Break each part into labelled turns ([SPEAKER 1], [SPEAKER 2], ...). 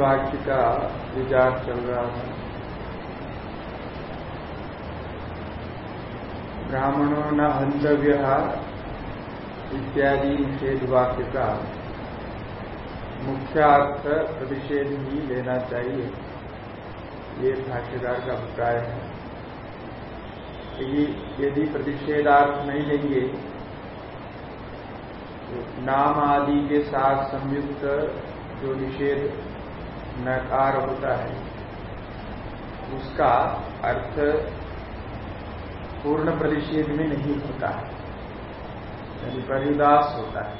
[SPEAKER 1] वाक्य का विचार चल रहा है ब्राह्मणों न हंतव्य इत्यादि निषेध वाक्य का मुख्य अर्थ प्रतिषेध ही लेना चाहिए। ये भाष्यकार का अभिप्राय है। यदि यदि प्रतिषेधार्थ नहीं लेंगे तो नाम आदि के साथ संयुक्त जो निषेध नकार होता है। उसका अर्थ पूर्ण प्रतिषेध में नहीं होता है। यानी परिदास होता है।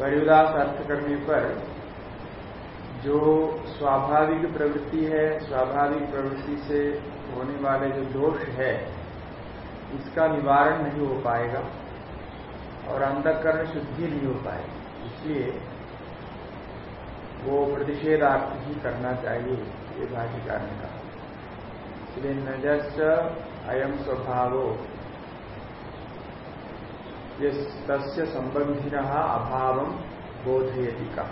[SPEAKER 1] परिदास अर्थ करने पर जो स्वाभाविक प्रवृत्ति है, स्वाभाविक प्रवृत्ति से होने वाले जो दोष है, इसका निवारण नहीं हो पाएगा और अंतकरण शुद्धि नहीं हो पाएगी। इसलिए वो प्रतिषेधार्थ ही करना चाहिए, ये भाषिकार ने कहा इसलिए नजस अयम स्वभावो। तस्य संबंधी अभाव बोधयति का।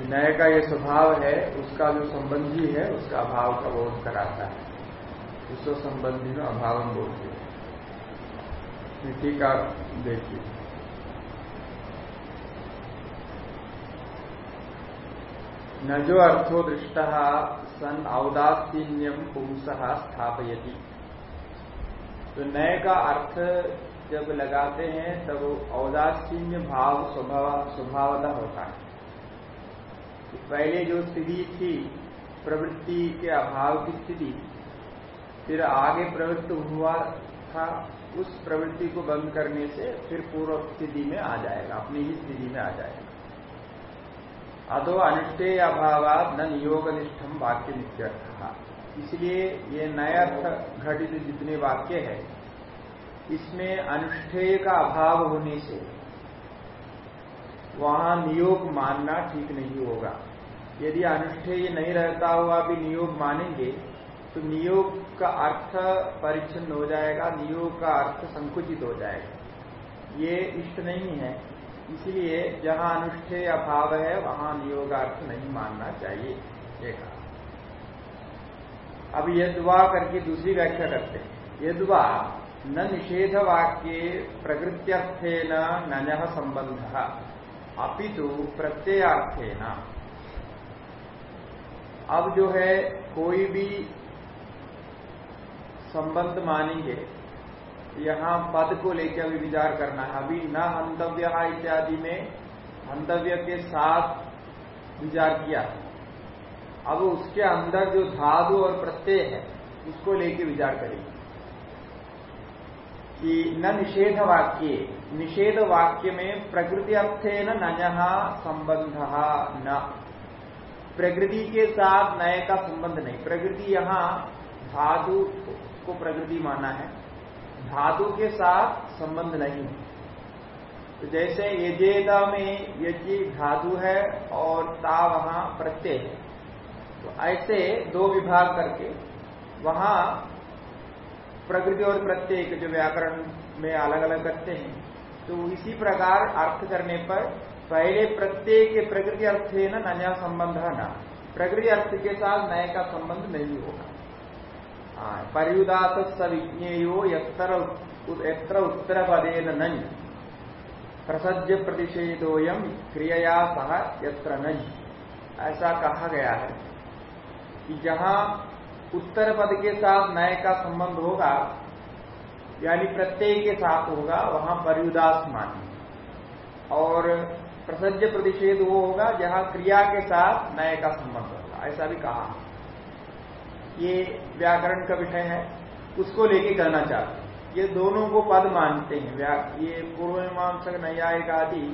[SPEAKER 1] नय का ये स्वभाव है, उसका जो संबंधी है, उसका अभाव का बोध कराता है। विश्व संबंधी में अभाव बोध टीका देखिए। न जो अर्थो दृष्ट, सन औदासीन्यम पुंस स्थापयति। तो नय का अर्थ जब लगाते हैं, तब औदासीन्य भाव स्वभाव, स्वभावता होता है। तो पहले जो स्थिति थी, प्रवृत्ति के अभाव की स्थिति, फिर आगे प्रवृत्त हुआ था, उस प्रवृत्ति को बंद करने से फिर पूर्व स्थिति में आ जाएगा, अपनी ही स्थिति में आ जाएगा। अतो अनुष्ठेय अभाव न नियोग निष्ठम वाक्य नित्यर्थ इसलिए ये नया घटित जितने वाक्य है, इसमें अनुष्ठेय का अभाव होने से वहाँ नियोग मानना ठीक नहीं होगा। यदि अनुष्ठेय नहीं रहता हुआ भी नियोग मानेंगे तो नियोग का अर्थ परिच्छिन्न हो जाएगा, नियोग का अर्थ संकुचित हो जाएगा। ये इष्ट नहीं है। इसलिए जहाँ अनुष्ठेय अभाव है, वहाँ नियोगार्थ नहीं मानना चाहिए कहा। अब यदवा करके दूसरी व्याख्या करते हैं। यदवा न निषेध वाक्य प्रकृत्यर्थेन नन संबंध अपितु प्रत्ययार्थेन। अब जो है, कोई भी संबंध मानेंगे यहाँ पद को लेकर अभी विचार करना है। अभी न हंतव्य इत्यादि में हंतव्य के साथ विचार किया। अब उसके अंदर जो धातु और प्रत्यय है, उसको लेके विचार करेंगे कि न निषेध वाक्य निषेध वाक्य में प्रकृति अर्थे न संबंध न। प्रकृति के साथ नए का संबंध नहीं। प्रकृति यहाँ धातु को प्रकृति माना है। धातु के साथ संबंध नहीं है। तो जैसे यजेदा में यज्ञ धातु है और ता वहाँ प्रत्यय है। तो ऐसे दो विभाग करके वहाँ प्रकृति और प्रत्यय के जो व्याकरण में अलग अलग करते हैं तो इसी प्रकार अर्थ करने पर पहले प्रत्येक के प्रकृति अर्थ है ना, नया संबंध है ना। प्रकृति अर्थ के साथ नए का संबंध नहीं होगा। परियुदात सविज्ञेयो यत्र उत्तर पदे नई प्रसज्य प्रतिषेधोयम क्रियया सह यत्र नहीं ऐसा कहा गया है कि जहाँ उत्तर पद के साथ नए का संबंध होगा, यानी प्रत्यय के साथ होगा, वहाँ परियुदास मानी। और प्रसज्य प्रतिषेध वो होगा, जहाँ क्रिया के साथ नए का संबंध होगा। ऐसा भी कहा। ये व्याकरण का विषय है, उसको लेके कहना चाहते हैं। ये दोनों को पद मानते हैं। ये पूर्व मीमांसक न्यायिक आदि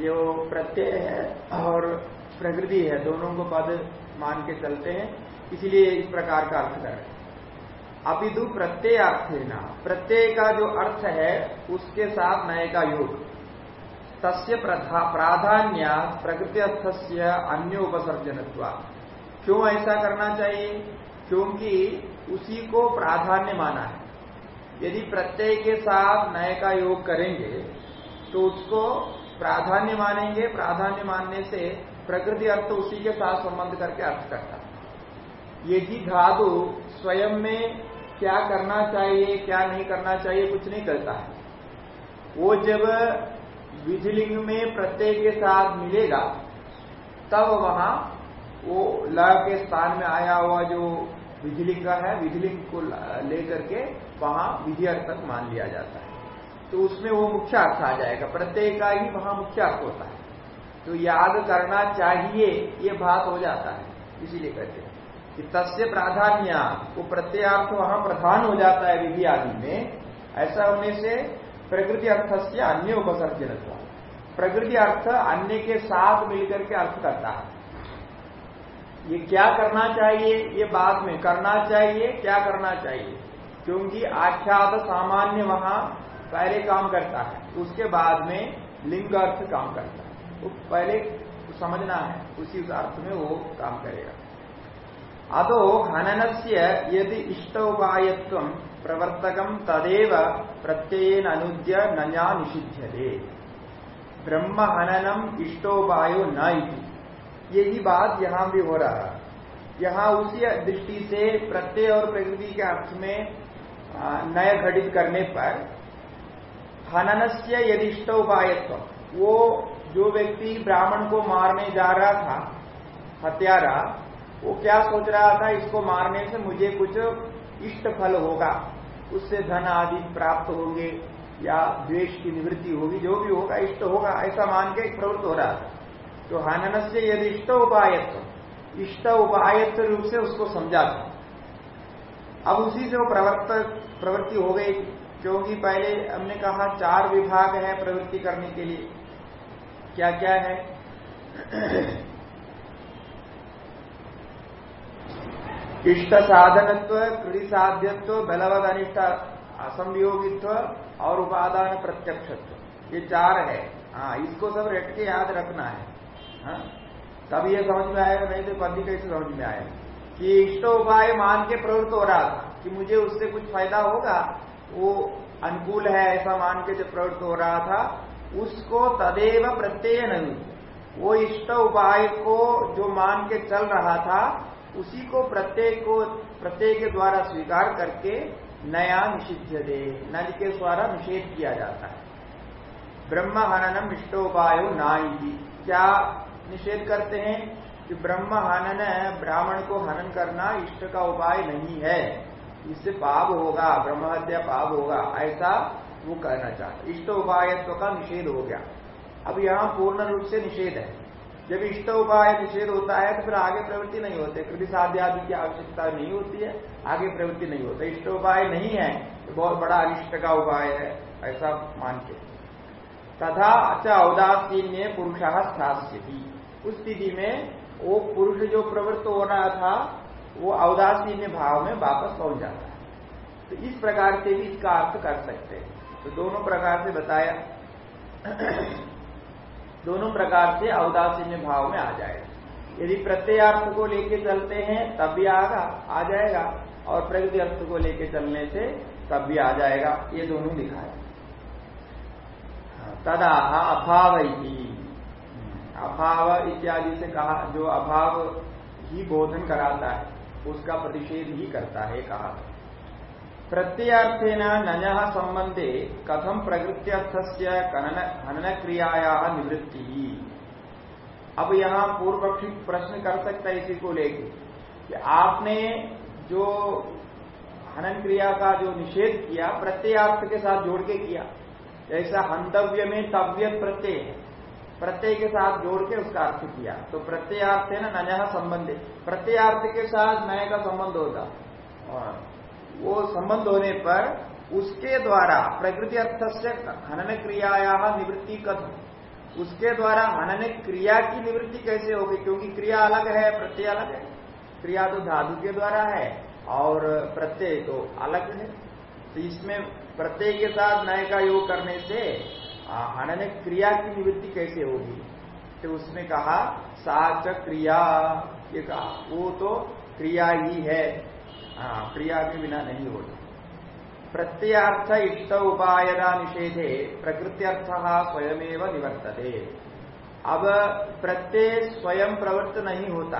[SPEAKER 1] जो प्रत्यय है और प्रकृति है, दोनों को पद मान के चलते हैं। इसलिए इस प्रकार का अर्थ करें अपिदु प्रत्यय अर्थ है ना। प्रत्यय का जो अर्थ है, उसके साथ नए का योग। तस्य प्राधान्य प्रकृति अर्थ से अन्य उपसर्जन क्यों ऐसा करना चाहिए? क्योंकि उसी को प्राधान्य माना है। यदि प्रत्यय के साथ नए का योग करेंगे तो उसको प्राधान्य मानेंगे। प्राधान्य मानने से प्रकृति अर्थ उसी के साथ संबंध करके अर्थ करता है। यदि धातु स्वयं में क्या करना चाहिए, क्या नहीं करना चाहिए, कुछ नहीं करता है। वो जब विधिलिंग में प्रत्यय के साथ मिलेगा, तब वहाँ वो ल के स्थान में आया हुआ जो विधिलिंग है विधिलिंग को लेकर के वहाँ विधि अर्थक मान लिया जाता है। तो उसमें वो मुख्य अर्थ आ जाएगा। प्रत्येक का ही वहाँ मुख्य अर्थ होता है। तो याद करना चाहिए, ये बात हो जाता है। इसीलिए कहते हैं कि तस्य प्राधान्य, वो प्रत्ययार्थ वहाँ प्रधान हो जाता है विधि आदि में। ऐसा होने से प्रकृति अर्थ से अन्य उपसर्जन प्रकृति अर्थ अन्य के साथ मिलकर के अर्थ करता है। ये क्या करना चाहिए? ये बाद में करना चाहिए, क्या करना चाहिए? क्योंकि आख्यात सामान्य वहाँ पहले काम करता है, उसके बाद में लिंग अर्थ काम करता है। वो पहले समझना है, उसी अर्थ में वो काम करेगा। अतो हनन से यदि इष्ट उपायत्व प्रवर्तकम तदेव प्रत्ययन अनुद्य नया निषिध्यते ब्रह्म हननम इष्टोपायो न यही बात यहाँ भी हो रहा है। यहाँ उसी दृष्टि से प्रत्यय और प्रकृति के अर्थ में नय घटित करने पर हननस्य यदिष्ट उपायत्व। वो जो व्यक्ति ब्राह्मण को मारने जा रहा था, हत्यारा, वो क्या सोच रहा था, इसको मारने से मुझे कुछ इष्ट फल होगा, उससे धन आदि प्राप्त होंगे या द्वेष की निवृत्ति होगी, जो भी होगा, इष्ट होगा, ऐसा मान के प्रवृत्त हो रहा था। तो हनन से यदि इष्ट उपायत्व इष्ट उपायत्व रूप से उसको समझा था अब उसी से वो प्रवर्तक प्रवृत्ति हो गई, क्योंकि पहले हमने कहा चार विभाग है प्रवृत्ति करने के लिए। क्या क्या है? इष्ट साधनत्व कृति साध्यत्व, बलवद अनिष्ट, असंयोगित्व और उपादान प्रत्यक्षत्व। ये चार है। हाँ इसको सब रट के याद रखना है। हाँ? तब ये समझ में आएगा नहीं तो पद्धति कैसे समझ में आएगा कि इष्ट उपाय मान के प्रवृत्त हो रहा था, कि मुझे उससे कुछ फ़ायदा होगा, वो अनुकूल है ऐसा मान के जो प्रवृत्त हो रहा था, उसको तदेव प्रत्यय नहीं। वो इष्ट उपाय को जो मान के चल रहा था, उसी को प्रत्यय को, प्रत्यय के द्वारा स्वीकार करके नया निषिद्ध दे नल के द्वारा निषेध किया जाता है। ब्रह्म हननम इष्टोपायो नाई क्या निषेध करते हैं कि ब्रह्म हनन ब्राह्मण को हनन करना इष्ट का उपाय नहीं है। इससे पाप होगा, ब्रह्म हत्या पाप होगा, ऐसा वो कहना चाहते इष्ट उपायत्व का निषेध हो गया। अब यहाँ पूर्ण रूप से निषेध है। जब इष्ट उपाय निषेध होता है तो फिर आगे प्रवृत्ति नहीं होते। कृति साध्य आदि की आवश्यकता नहीं होती है, आगे प्रवृत्ति नहीं होता। इष्ट उपाय नहीं है तो बहुत बड़ा अनिष्ट का उपाय है, ऐसा मान के। तथा अच्छा औदासीन्य पुरुष स्थास्यति। उस स्थिति में वो पुरुष जो प्रवृत्त हो रहा था, वो अवदासीन्य भाव में वापस पहुँच जाता है। तो इस प्रकार से भी इसका अर्थ कर सकते हैं। तो दोनों प्रकार से बताया। दोनों प्रकार से अवदासीन्य भाव में आ जाएगा। यदि प्रत्ययार्थ को लेके चलते हैं, तब भी आगा, आ जाएगा। और प्रगति अर्थ को लेके चलने से तब भी आ जाएगा। ये दोनों दिखाया तदा अभाव। ही अभाव इत्यादि से कहा, जो अभाव ही बोधन कराता है, उसका प्रतिषेध ही करता है कहा। प्रत्यर्थेन नन संबंधे कथम प्रकृत्यर्थ से हनन क्रियाया निवृत्ति। अब यहाँ पूर्व पक्षी प्रश्न कर सकता है इसी को लेकर कि आपने जो हनन क्रिया का जो निषेध किया, प्रत्ययार्थ के साथ जोड़ के किया जैसा हंतव्य में तव्य प्रत्यय है। प्रत्यय के साथ जोड़ के उसका अर्थ किया। तो प्रत्ययार्थ है ना, नया संबंध प्रत्ययार्थ के साथ नए का संबंध होगा। और वो संबंध होने पर उसके द्वारा प्रकृति अर्थ से हनन क्रियाया निवृत्ति कथम उसके द्वारा हनन क्रिया की निवृत्ति कैसे होगी? क्योंकि क्रिया अलग है, प्रत्यय अलग है। क्रिया तो धातु के द्वारा है और प्रत्यय तो अलग है। तो इसमें प्रत्यय के साथ नए का योग करने से हनन क्रिया की निवृत्ति कैसे होगी? तो उसने कहा, साच क्रिया, ये कहा, वो तो क्रिया ही है। हाँ क्रिया के बिना नहीं होता। प्रत्यर्थ इष्ट उपायना निषेधे प्रकृत्यर्थ स्वयमेव निवर्तते। अब प्रत्यय स्वयं प्रवृत्त नहीं होता।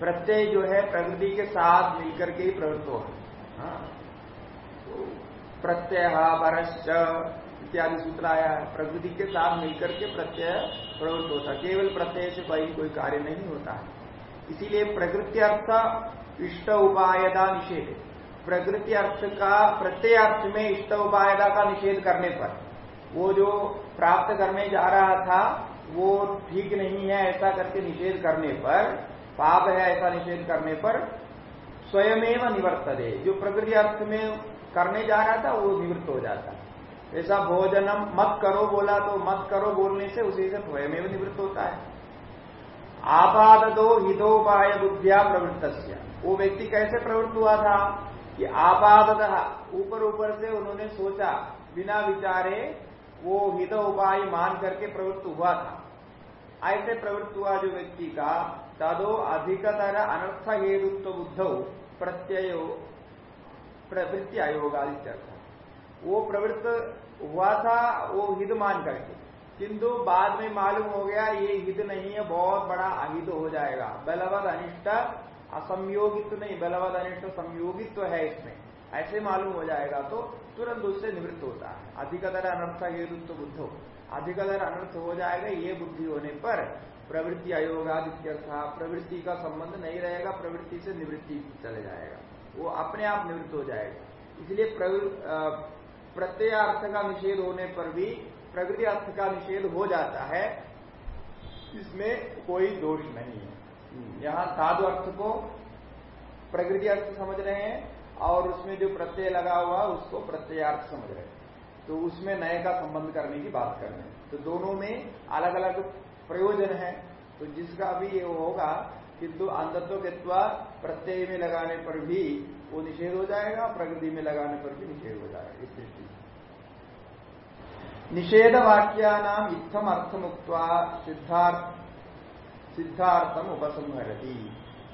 [SPEAKER 1] प्रत्यय जो है प्रकृति के साथ मिलकर के ही प्रवृत्त हो हाँ। प्रत्यय परश्च इत्यादि सूत्र आया है प्रकृति के साथ मिलकर के प्रत्यय प्रवृत्त होता केवल प्रत्यय से कोई कोई कार्य नहीं होता है। इसीलिए प्रकृति अर्थ इष्ट उपायदा निषेध। प्रकृति अर्थ का, प्रत्यय अर्थ में इष्ट उपायदा का निषेध करने पर वो जो प्राप्त करने जा रहा था, वो ठीक नहीं है ऐसा करके निषेध करने पर, पाप है ऐसा निषेध करने पर स्वयमेव निवर्त दे जो प्रकृति अर्थ में करने जा रहा था, वो निवृत्त हो जाता। ऐसा भोजनम मत करो बोला तो मत करो बोलने से उसी से स्वयमेव निवृत्त होता है। आपाद दो हितोपाय बुद्धिया प्रवृत्त वो व्यक्ति कैसे प्रवृत्त हुआ था कि आपाद ऊपर ऊपर से उन्होंने सोचा, बिना विचारे वो हित उपाय मान करके प्रवृत्त हुआ था। ऐसे प्रवृत्त हुआ जो व्यक्ति का, तदो अधिकतर अनर्थ हेतुत्व बुद्ध प्रत्यय प्रवृत्ति आयोगादित्यर्थ वो प्रवृत्त हुआ था, वो हित मान करके। किंतु बाद में मालूम हो गया, ये हित नहीं है, बहुत बड़ा अहित हो जाएगा। बलवद अनिष्ट असंयोगित नहीं, बलवद अनिष्ट संयोगित्व है इसमें। ऐसे मालूम हो जाएगा तो तुरंत उससे निवृत्त होता है। अधिकतर अनर्थ हेतुत्व बुद्धो। अधिकतर अनर्थ हो जाएगा, ये बुद्धि होने पर प्रवृत्ति अयोगादित्यर्थ प्रवृत्ति का संबंध नहीं रहेगा, प्रवृत्ति से निवृत्ति चले जाएगा। वो अपने आप निवृत्त हो जाएगा। इसलिए प्रत्ययार्थ का निषेध होने पर भी प्रकृति अर्थ का निषेध हो जाता है। इसमें कोई दोष नहीं है। यहाँ साधु अर्थ को प्रकृति अर्थ समझ रहे हैं और उसमें जो प्रत्यय लगा हुआ उसको प्रत्ययार्थ समझ रहे हैं। तो उसमें नए का संबंध करने की बात कर रहे हैं। तो दोनों में अलग अलग प्रयोजन है। तो जिसका भी ये होगा किंतु अंधत्व के प्रत्यय में लगाने पर भी वो निषेध हो जाएगा, प्रकृति में लगाने पर भी निषेध हो जाएगा, इस दृष्टि निषेध वाक्यानाम इत्थम अर्थ मुक्त सिद्धार्थ, सिद्धार्थम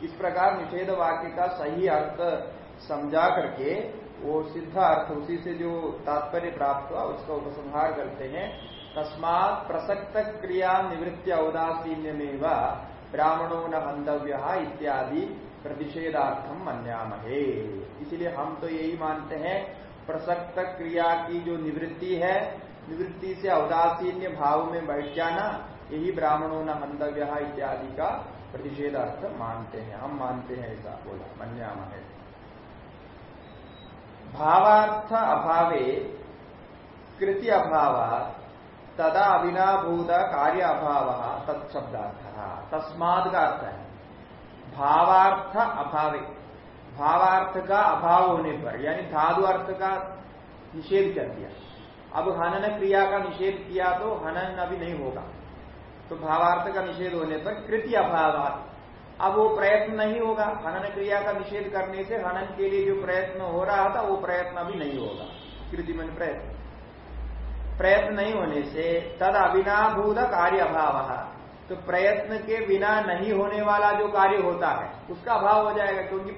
[SPEAKER 1] इस प्रकार निषेध वाक्य का सही अर्थ समझा करके वो सिद्ध अर्थ उसी से जो तात्पर्य प्राप्त हुआ, उसका उपसंहार करते हैं। तस्मात प्रसक्त क्रिया निवृत्ति औदासीन्यमेव ब्राह्मणों न हंतव्य इत्यादि प्रतिषेधार्थम मन्यामहे। इसलिए हम तो यही मानते हैं, प्रसक्त क्रिया की जो निवृत्ति है, निवृत्ति से औदासीन्य भाव में बैठ जाना, यही ब्राह्मणों न हंतव्य इत्यादि का प्रतिषेधार्थ मानते हैं। हम मानते हैं ऐसा बोला, मन्यामहे। भावार्थ अभावे, कृति अभाव तदा अविनाभूत कार्य अभाव तत्शब्दार्थ तस्माद का अर्थ है। भावार्थ अभावे। भावार्थ का अभाव होने पर, यानी धादु अर्थ का निषेध कर दिया। अब हनन क्रिया का निषेध किया तो हनन अभी नहीं होगा। तो भावार्थ का निषेध होने पर कृति अभाव अब वो प्रयत्न नहीं होगा। हनन क्रिया का निषेध करने से हनन के लिए जो प्रयत्न हो रहा था, वो प्रयत्न अभी नहीं होगा। कृति मन प्रयत्न। प्रयत्न नहीं होने से तद अविनाभूत कार्य अभाव। तो प्रयत्न के बिना नहीं होने वाला जो कार्य होता है, उसका अभाव हो जाएगा, क्योंकि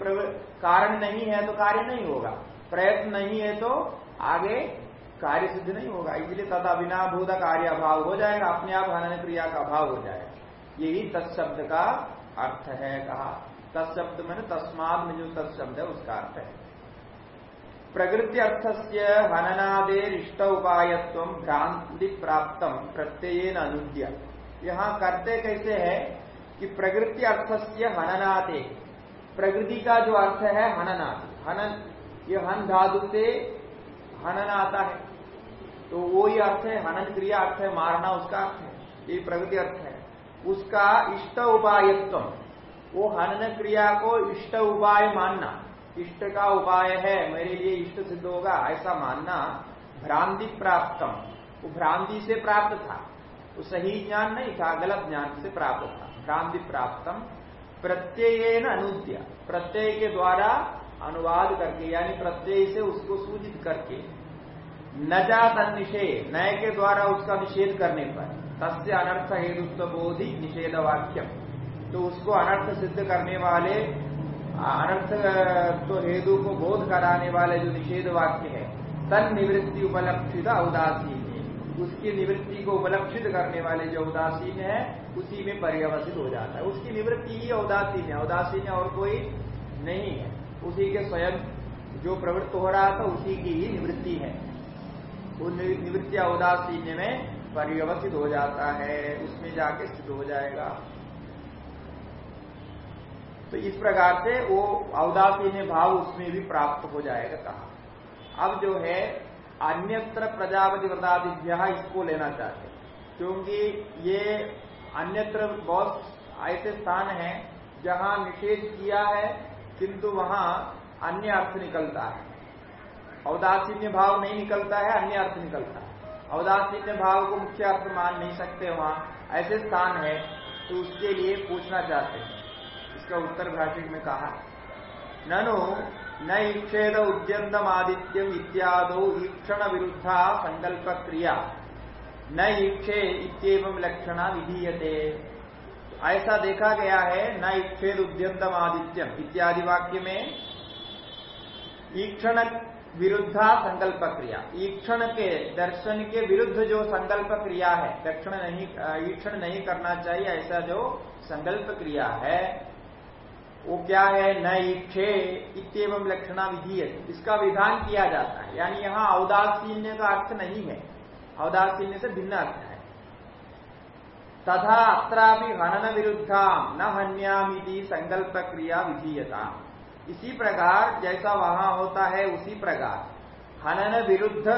[SPEAKER 1] कारण नहीं है तो कार्य नहीं होगा। प्रयत्न नहीं है तो आगे कार्य सिद्ध नहीं होगा। इसलिए तथा अविनाभूत कार्य अभाव हो जाएगा, अपने आप हनन क्रिया का अभाव हो जाएगा। यही तत्शब्द का अर्थ है कहा। तत्शब्द मैंने तस्माद में जो तत्शब्द है, उसका अर्थ है। प्रकृति अर्थ से हननादेर इष्ट उपायत्व भ्रांति प्राप्त प्रत्ययन अनुद्य यहाँ करते कैसे है कि प्रकृति अर्थ से हननादे प्रकृति का जो अर्थ है हननादि हनन, ये हन धातु से हनन आता है। तो वो ही अर्थ है, हनन क्रिया अर्थ है, मारना उसका अर्थ है। ये प्रकृति अर्थ है। उसका इष्ट उपायत्व वो हनन क्रिया को इष्ट उपाय मानना। इष्ट का उपाय है, मेरे लिए इष्ट सिद्ध होगा, ऐसा मानना भ्रांति प्राप्तम। वो भ्रांति से प्राप्त था। वो सही ज्ञान नहीं था, गलत ज्ञान से प्राप्त था भ्रांति प्राप्तम प्रत्यय अनुद्य। प्रत्यय के द्वारा अनुवाद करके, यानी प्रत्यय से उसको सूचित करके न जा निषेध नय के द्वारा उसका निषेध करने पर, तस्य अनर्थ हेतुत्व बोधि निषेध वाक्यम। तो उसको अनर्थ सिद्ध करने वाले अनर्थ तो हेतु को बोध कराने वाले जो निषेध वाक्य है तन निवृत्ति उपलक्षित उदासीन उसकी निवृत्ति को उपलक्षित करने वाले जो उदासीन है, उसी में पर्यवसित हो जाता है। उसकी निवृत्ति ही उदासीन है। उदासीन और कोई नहीं है। उसी के स्वयं जो प्रवृत्त हो रहा था, उसी की ही निवृत्ति है। वो निवृत्ति उदासीन में पर्यवसित हो जाता है। उसमें जाके स्थित हो जाएगा। तो इस प्रकार से वो औदासीन भाव उसमें भी प्राप्त हो जाएगा कहा। अब जो है अन्यत्र प्रजापति व्रतादिभ्य इसको लेना चाहते क्योंकि ये अन्यत्र बहुत ऐसे स्थान है, जहाँ निषेध किया है, किंतु वहाँ अन्य अर्थ निकलता है। औदासीन्य भाव नहीं निकलता है, अन्य अर्थ निकलता है। औदासीन्य भाव को मुख्य अर्थ मान नहीं सकते वहाँ। ऐसे स्थान है तो उसके लिए पूछना चाहते हैं। इसका उत्तर भाषिक में कहा ननु न ईक्षेद उद्यंतम आदित्यम इत्यादो ईक्षण विरुद्धा संकल्प क्रिया न ईक्षे इतम लक्षणा विधीयते ऐसा देखा गया है न इच्छेद उद्यंतम आदित्यम इत्यादि वाक्य में ईक्षण विरुद्धा संकल्प क्रिया ईक्षण के दर्शन के विरुद्ध जो संकल्प क्रिया है दक्षिण नहीं ईक्षण नहीं करना चाहिए ऐसा जो संकल्प क्रिया है वो क्या है? न ईक्षे इतम लक्षणा विधि इसका विधान किया जाता है। यानी यहाँ औदासीन्य का अर्थ नहीं है। औदासीन्य से भिन्न अर्थ है। तथा अत्रापि हनन विरुद्धा न हन्यामिति संकल्प क्रिया विधीयता इसी प्रकार जैसा वहाँ होता है, उसी प्रकार। हनन विरुद्ध,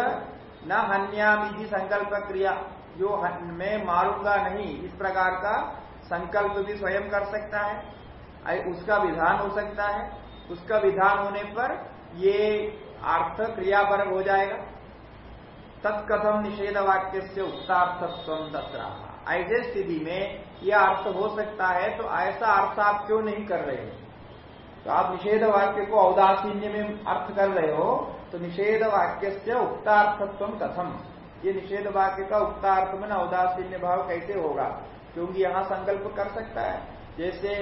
[SPEAKER 1] न हन्यामिति संकल्प क्रिया जो मैं मारूँगा नहीं, इस प्रकार का संकल्प भी स्वयं कर सकता है। उसका विधान हो सकता है। उसका विधान होने पर ये अर्थ क्रियापरक हो जाएगा। तत्कथम निषेध वाक्य से उत्तार्थत्व तथा ऐसे स्थिति में यह अर्थ हो सकता है तो ऐसा अर्थ आप क्यों नहीं कर रहे हो? तो आप निषेध वाक्य को औदासीन्य में अर्थ कर रहे हो तो निषेध वाक्य से उक्तार्थत्व कथम। ये निषेध वाक्य का उक्तार्थ में औदासीन्य भाव कैसे होगा? क्योंकि यहाँ संकल्प कर सकता है। जैसे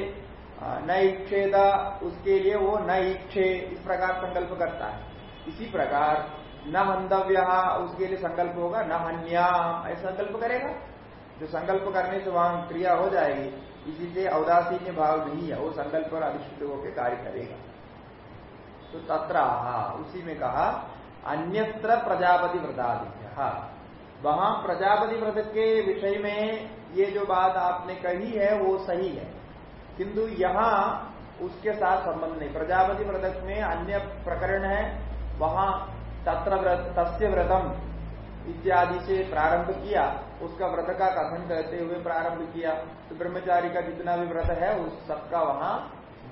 [SPEAKER 1] न इच्छेद उसके लिए वो न इच्छे, इस प्रकार संकल्प करता है। इसी प्रकार, न हंधव्य उसके लिए संकल्प होगा, न हन्या ऐसा संकल्प करेगा। जो संकल्प करने से वहाँ क्रिया हो जाएगी, इसी से औदासीन्य भाव नहीं है, वो संकल्प पर अधिष्ठित होकर कार्य करेगा। तो तत्र उसी में कहा, अन्यत्र प्रजापति व्रतादित्य वहाँ प्रजापति व्रत के विषय में ये जो बात आपने कही है, वो सही है। किंतु यहाँ उसके साथ संबंध नहीं। प्रजापति व्रत में अन्य प्रकरण है, वहाँ तत्र व्रत, तस्य व्रतम इत्यादि से प्रारंभ किया, उसका व्रत का कथन करते हुए प्रारंभ किया। तो ब्रह्मचारी का जितना भी व्रत है, उस सबका वहाँ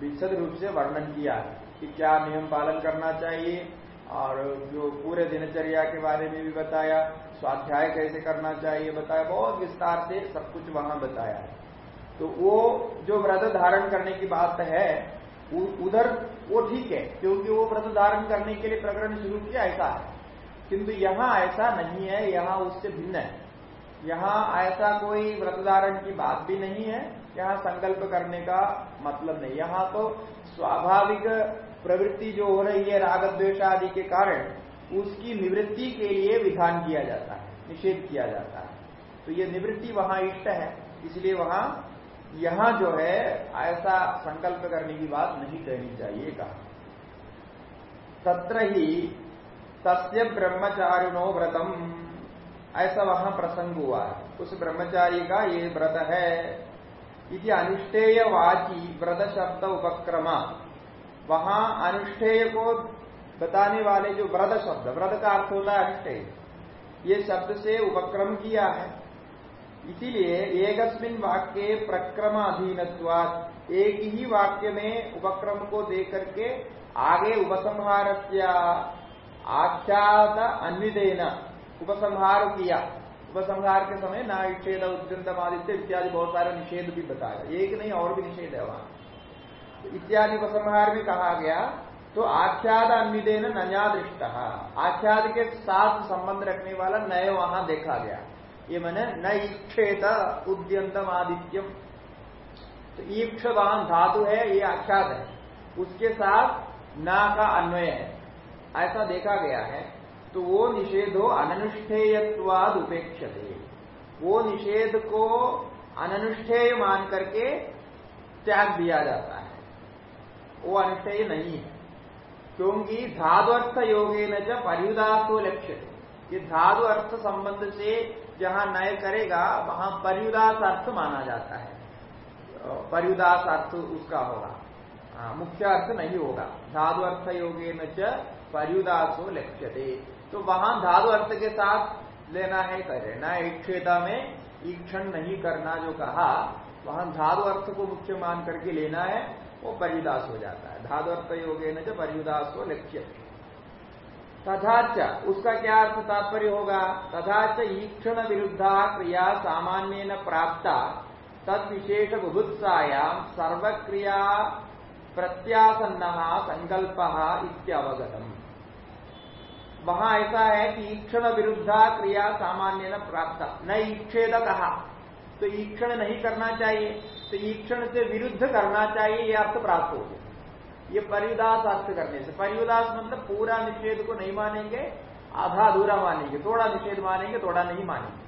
[SPEAKER 1] विशद रूप से वर्णन किया कि क्या नियम पालन करना चाहिए और जो पूरे दिनचर्या के बारे में भी बताया, स्वाध्याय कैसे करना चाहिए बताया, बहुत विस्तार से सब कुछ वहाँ बताया। है तो वो जो व्रत धारण करने की बात है उधर वो ठीक है, क्योंकि वो व्रत धारण करने के लिए प्रकरण शुरू किया, ऐसा है। किंतु यहाँ ऐसा नहीं है, यहाँ उससे भिन्न है। यहाँ ऐसा कोई व्रत धारण की बात भी नहीं है, यहाँ संकल्प करने का मतलब नहीं। यहाँ तो स्वाभाविक प्रवृत्ति जो हो रही है राग द्वेष आदि के कारण, उसकी निवृत्ति के लिए विधान किया जाता है, निषेध किया जाता है। तो ये निवृत्ति वहाँ इष्ट है, इसलिए वहाँ यहाँ जो है, ऐसा संकल्प करने की बात नहीं कहनी चाहिए, कहा। तत्र ही तस्य ब्रह्मचारिणो व्रतम। ऐसा वहाँ प्रसंग हुआ है। उस ब्रह्मचारी का ये व्रत है। इति अनुष्ठेय वाची व्रत शब्द उपक्रमा। वहाँ अनुष्ठेय को बताने वाले जो व्रत शब्द व्रत का अर्थ होता है अनुष्ठेय। ये शब्द से उपक्रम किया है। इसीलिए एकस्मिन वाक्य प्रक्रम अधीन एक ही वाक्य में उपक्रम को दे करके आगे उपसंहार आख्यात अन्विदेन उपसंहार किया। उपसंहार के समय ना निषेध उद्यंतम आदित्य इत्यादि बहुत सारे निषेध भी बताया। एक नहीं, और भी निषेध है वहाँ। इत्यादि उपसंहार में कहा गया तो आख्याद अन्विदेन नया दृष्ट। आख्याद के साथ संबंध रखने वाला नए वहाँ देखा गया। ये मैंने न ईक्षेत उद्यंतम आदित्यम। तो ईक्ष वहाँ धातु है, ये आख्यात है। उसके साथ ना का अन्वय है। ऐसा देखा गया है। तो वो निषेधो अनुष्ठेयत्वाद उपेक्षते। वो निषेध को अनुष्ठेय मान करके त्याग दिया जाता है। वो अनुष्ठेय नहीं है। क्योंकि धातु अर्थ योगे न परियुदासो लक्ष्य ये धातु अर्थ संबंध से जहाँ नय करेगा वहाँ परियुदास अर्थ माना जाता है। परियुदास अर्थ उसका होगा। हाँ, मुख्य अर्थ नहीं होगा। धातु अर्थ योगे न परियुदासो लक्ष्यते। तो वहाँ धातु अर्थ के साथ लेना है करे। न इक्षेता में ईक्षण नहीं करना जो कहा वहाँ धातु अर्थ को मुख्य मान करके लेना है वो परियुदास हो जाता है। धातु अर्थ योगे न परियुदास हो लक्ष्य तथाच उसका क्या अर्थ तात्पर्य होगा? तथाच ईक्षण विरुद्धा क्रिया सामान्य प्राप्त तद विशेष सर्वक्रिया प्रत्यासन्न संकल्प इत्यवगतम। वहाँ ऐसा है कि ईक्षण विरुद्धा क्रिया सामान्य न प्राप्त। न ईक्षेद कहा तो ईक्षण नहीं करना चाहिए। तो ईक्षण से विरुद्ध करना चाहिए यह अर्थ प्राप्त हो गया। ये परिदास अर्थ करने से, परिदास मतलब पूरा निषेध को नहीं मानेंगे, आधा अधूरा मानेंगे, थोड़ा निषेध मानेंगे, थोड़ा नहीं मानेंगे।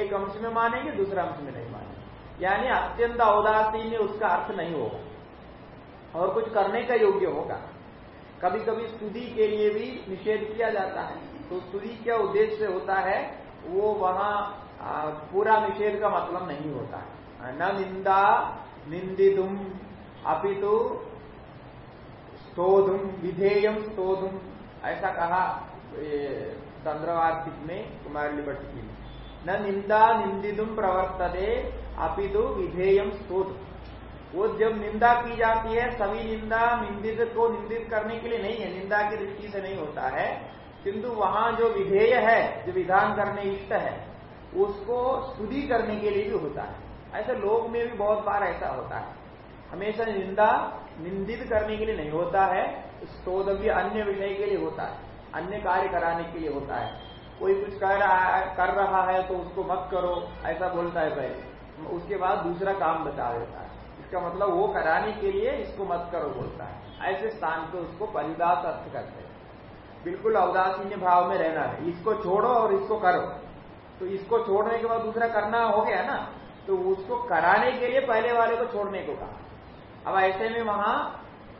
[SPEAKER 1] एक अंश में मानेंगे, दूसरा अंश में नहीं मानेंगे। यानी अत्यंत औदासीन उसका अर्थ नहीं होगा। और कुछ करने का योग्य होगा। कभी कभी स्तुति के लिए भी निषेध किया जाता है। तो स्तुति क्या उद्देश्य होता है, वो वहाँ पूरा निषेध का मतलब नहीं होता है। न निंदा, निंदितुम, अपितु स्तोधुम विधेयम स्तोधुम ऐसा कहा चंद्रवार्थिक में कुमार लिबट की न। निंदा निंदितुम प्रवर्तते, अपितु विधेयम स्तोध वो जब निंदा की जाती है, सभी निंदा निंदित को निंदित करने के लिए नहीं है, निंदा की दृष्टि से नहीं होता है। किंतु वहाँ जो विधेय है, जो विधान करने इष्ट है, उसको स्तुति करने के लिए भी होता है। ऐसे लोग में भी बहुत बार ऐसा होता है। हमेशा निंदा, निंदित करने के लिए नहीं होता है भी अन्य विषय के लिए होता है, अन्य कार्य कराने के लिए होता है। कोई कुछ कर रहा है, कर रहा है तो उसको मत करो, ऐसा बोलता है पहले। उसके बाद दूसरा काम बता देता है। इसका मतलब वो कराने के लिए इसको मत करो बोलता है। ऐसे स्थान पे उसको परिदास अर्थ करते हैं। बिल्कुल अवदासीन्य भाव में रहना है। इसको छोड़ो और इसको करो। तो इसको छोड़ने के बाद दूसरा करना हो गया ना तो उसको कराने के लिए पहले वाले को छोड़ने को कहा। अब ऐसे में वहाँ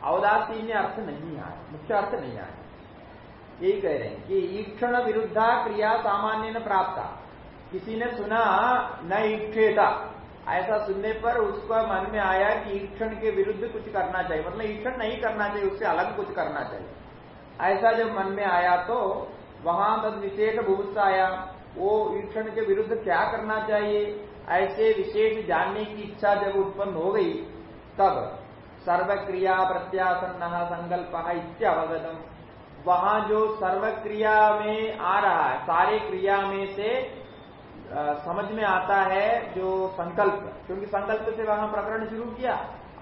[SPEAKER 1] अवदासीन्य अर्थ नहीं आए मुख्य अर्थ नहीं आए यही कह रहे हैं कि ईक्षण विरुद्धा क्रिया सामान्य न प्राप्त। किसी ने सुना, न ईक्षेता। ऐसा सुनने पर उसका मन में आया कि ईक्षण के विरुद्ध कुछ करना चाहिए। मतलब ईक्षण नहीं करना चाहिए, उससे अलग कुछ करना चाहिए। ऐसा जब मन में आया तो वहाँ तद विशेष भूसा आया वो ईक्षण के विरुद्ध क्या करना चाहिए? ऐसे विशेष जानने की इच्छा जब उत्पन्न हो गई तब सर्वक्रिया प्रत्यासन्न संकल्प इत्यावगतम। वहाँ जो सर्वक्रिया में आ रहा है सारे क्रिया में से आ, समझ में आता है जो संकल्प। क्योंकि संकल्प से वहाँ प्रकरण शुरू किया।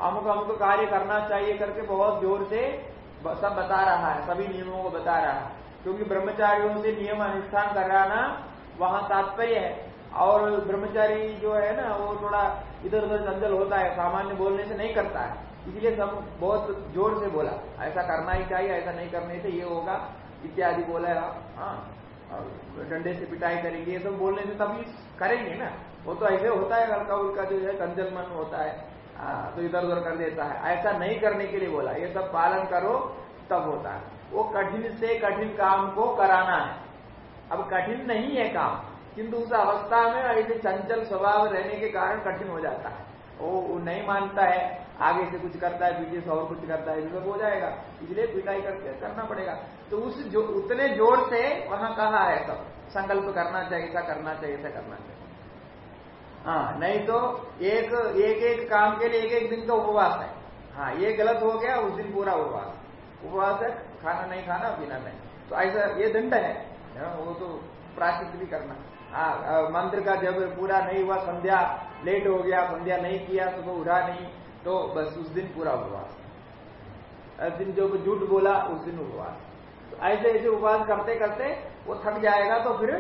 [SPEAKER 1] अमुक अमुक कार्य करना चाहिए करके बहुत ज़ोर से सब बता रहा है सभी नियमों को बता रहा है। क्योंकि ब्रह्मचारियों से नियम अनुष्ठान कराना वहाँ तात्पर्य है। और ब्रह्मचारी जो है ना वो थोड़ा इधर उधर चंचल होता है सामान्य बोलने से नहीं करता है। इसलिए सब बहुत ज़ोर से बोला ऐसा करना ही चाहिए ऐसा नहीं करने से ये होगा इत्यादि बोला हाँ डंडे से पिटाई करेंगे ये सब बोलने से तभी करेंगे ना। वो तो ऐसे होता है हल्का उल्का जो है कंजल मन होता है आ, तो इधर उधर कर देता है। ऐसा नहीं करने के लिए बोला ये सब पालन करो तब होता है। वो कठिन से कठिन काम को कराना है। अब कठिन नहीं है काम किंतु उस अवस्था में ऐसे चंचल स्वभाव रहने के कारण कठिन हो जाता है। वो नहीं मानता है आगे से कुछ करता है पीछे से और कुछ करता है सब हो जाएगा। इसलिए पिटाई करके करना पड़ेगा। तो उस जो उतने ज़ोर से वहाँ कहा है सब संकल्प करना चाहिए ऐसा करना चाहिए ऐसा करना चाहिए। हाँ नहीं तो एक एक एक काम के लिए एक एक दिन का उपवास है। हाँ ये गलत हो गया उस दिन पूरा उपवास। उपवास है खाना नहीं खाना पीना नहीं। तो ऐसा ये दंड है। हाँ, वो तो प्राचित भी करना। मंत्र का जब पूरा नहीं हुआ, संध्या लेट हो गया, संध्या नहीं किया, सुबह उठा नहीं तो बस उस दिन पूरा उपवास। दिन जो झूठ बोला, उस दिन उपवास। तो ऐसे ऐसे उपवास करते करते वो थक जाएगा तो फिर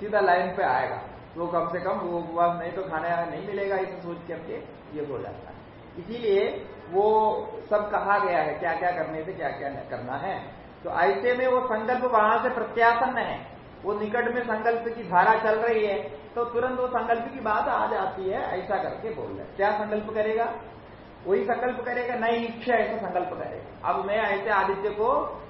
[SPEAKER 1] सीधा लाइन पे आएगा। वो कम से कम वो उपवास नहीं तो खाने नहीं मिलेगा इसे सोच करके ये हो जाता है। इसीलिए वो सब कहा गया है क्या क्या करने से क्या क्या करना है। तो ऐसे में वो संकल्प वहाँ से प्रत्यासन्न है। वो निकट में संकल्प की धारा चल रही है तो तुरंत वो संकल्प की बात आ जाती है, ऐसा करके बोल रहे क्या संकल्प करेगा? वही संकल्प करेगा, नई इच्छा ऐसा संकल्प करेगा। अब मैं ऐसे आदित्य को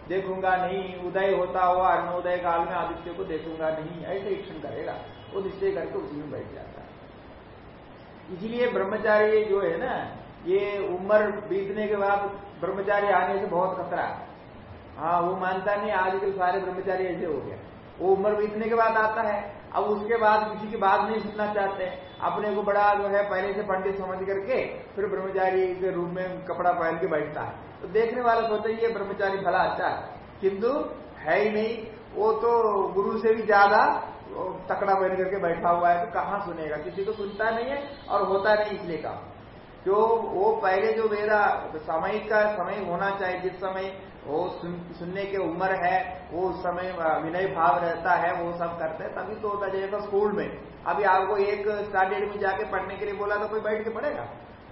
[SPEAKER 1] देखूँगा नहीं, उदय होता हुआ अन्नोदय काल में आदित्य को देखूँगा नहीं, ऐसे इच्छन करेगा, वो निश्चय करके उसी में बैठ जाता है। इसलिए ब्रह्मचारी जो है ना, ये उम्र बीतने के बाद ब्रह्मचारी आने से बहुत खतरा है। हाँ वो मानता नहीं, आजकल सारे ब्रह्मचारी ऐसे हो गया वो उम्र बीतने के बाद आता है, अब उसके बाद किसी की बात नहीं सुनना चाहते हैं। अपने को बड़ा जो है, पहले से पंडित समझ करके फिर ब्रह्मचारी के रूप में कपड़ा पहन के बैठता है। तो देखने वाला सोचते ही ब्रह्मचारी भला अच्छा है। किंतु है ही नहीं। वो तो गुरु से भी ज़्यादा तकड़ा पहन करके बैठा हुआ है तो कहाँ सुनेगा? किसी को सुनता नहीं है और होता नहीं इसलिए काम। जो वो पहले जो मेरा समय का समय होना चाहिए जिस समय वो सुन, सुनने के उम्र है वो उस समय विनय भाव रहता है वो सब करते हैं तभी तो होता जैसा स्कूल में। अभी आपको एक स्टैंडर्ड में जाके पढ़ने के लिए बोला तो कोई बैठ के पढ़ेगा?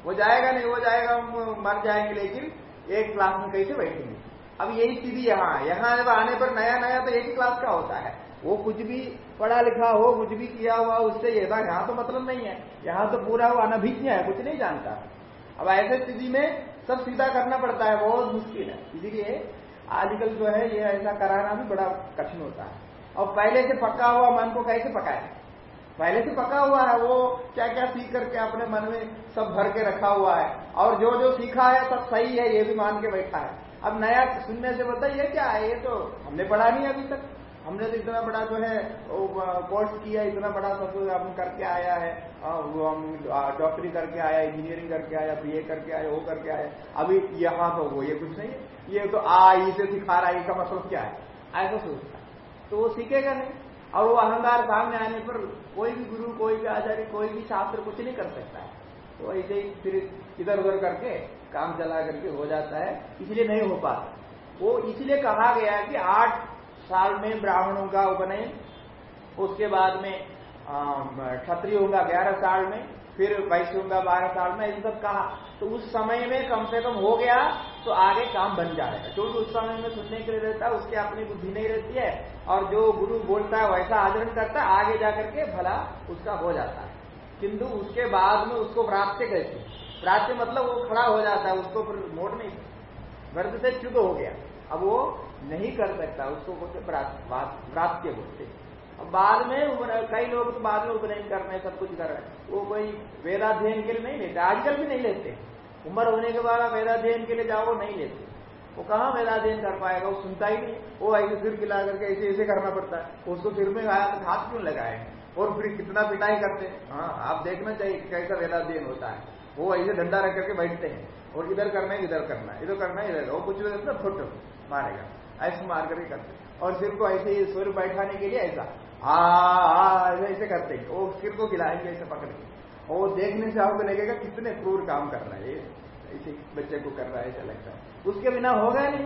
[SPEAKER 1] वो जाएगा नहीं वो जाएगा हम मर जाएँगे लेकिन एक क्लास में कैसे बैठेंगे? अब यही स्थिति यहाँ यहाँ आने पर नया नया तो एक क्लास का होता है। वो कुछ भी पढ़ा लिखा हो, कुछ भी किया हुआ उससे ये था, यहाँ तो मतलब नहीं है। यहाँ तो पूरा वो अनभिज्ञ है, कुछ नहीं जानता। अब ऐसे स्थिति में सब सीधा करना पड़ता है, बहुत मुश्किल है। इसीलिए आजकल जो है, ये ऐसा कराना भी बड़ा कठिन होता है। और पहले से पक्का हुआ मन को कैसे पकाए? पहले से पका हुआ है, वो क्या क्या सीख करके अपने मन में सब भर के रखा हुआ है। और जो जो सीखा है, सब सही है, ये भी मान के बैठा है। अब नया सुनने से बोलता ये क्या है, ये तो हमने पढ़ा नहीं अभी तक। हमने तो इतना बड़ा जो है कोर्स किया, इतना बड़ा सब हम करके आया है। हम डॉक्टरी करके आया इंजीनियरिंग करके आया बीए करके आया वो करके आया। अभी यहाँ तो वो, ये कुछ नहीं है। ये तो आ इसे सिखा रहा है इसका मतलब क्या है? ऐसा सोचता तो वो सीखेगा नहीं। और वो अहंकार सामने आने पर कोई भी गुरु, कोई भी आचार्य, कोई भी छात्र कुछ नहीं कर सकता है। तो ऐसे ही फिर इधर उधर करके काम चला करके हो जाता है। इसलिए नहीं हो पाता। वो इसलिए कहा गया कि आठ साल में ब्राह्मणों का उपनयन, उसके बाद में क्षत्रियों का ग्यारह साल में, फिर वैश्यों का बारह साल में, इन सब कहा। तो उस समय में कम से कम हो गया तो आगे काम बन जाएगा क्योंकि उस समय में सुनने के लिए रहता है उसकी अपनी बुद्धि नहीं रहती है, और जो गुरु बोलता है, वैसा आचरण करता है, आगे जाकर के भला उसका हो जाता है। किंतु उसके बाद में उसको प्राप्त कैसे? प्राप्त मतलब वो खड़ा हो जाता है, उसको फिर मोड़ नहीं वर्ग से च्युत हो गया। अब वो नहीं कर सकता, उसको बोलते प्राप्त बोलते अब बाद में कई लोग तो बाद में उपनयन कर रहे हैं सब कुछ कर रहे हैं। वो कोई वेदाध्ययन के लिए नहीं लेते, आजकल भी नहीं लेते। उम्र होने के बाद वेदाध्ययन के लिए जाओ, नहीं लेते। वो कहाँ वेदाध्ययन कर पाएगा, वो सुनता ही नहीं। वो ऐसे सिर गिला करके ऐसे ऐसे करना पड़ता है। उसको सिर में आया तो हाथ क्यों लगाए? और फिर कितना पिटाई करते हैं? हाँ आप देखना चाहिए कैसा वेदाध्ययन होता है। वो ऐसे डंडा रख करके बैठते हैं। और इधर करना है, इधर करना है। इधर करना है, इधर। वो कुछ भी फुट मारेगा। ऐसे मार करके करते और सिर को ऐसे ही स्वर बैठाने के लिए ऐसा। आ ऐसे करते हैं। वो सिर को गिलाएँगे ऐसे पकड़ के। और देखने से आपको लगेगा कितने क्रूर काम कर रहा है ये। ऐसे बच्चे को कर रहा है, ऐसा लगता है। उसके बिना होगा नहीं।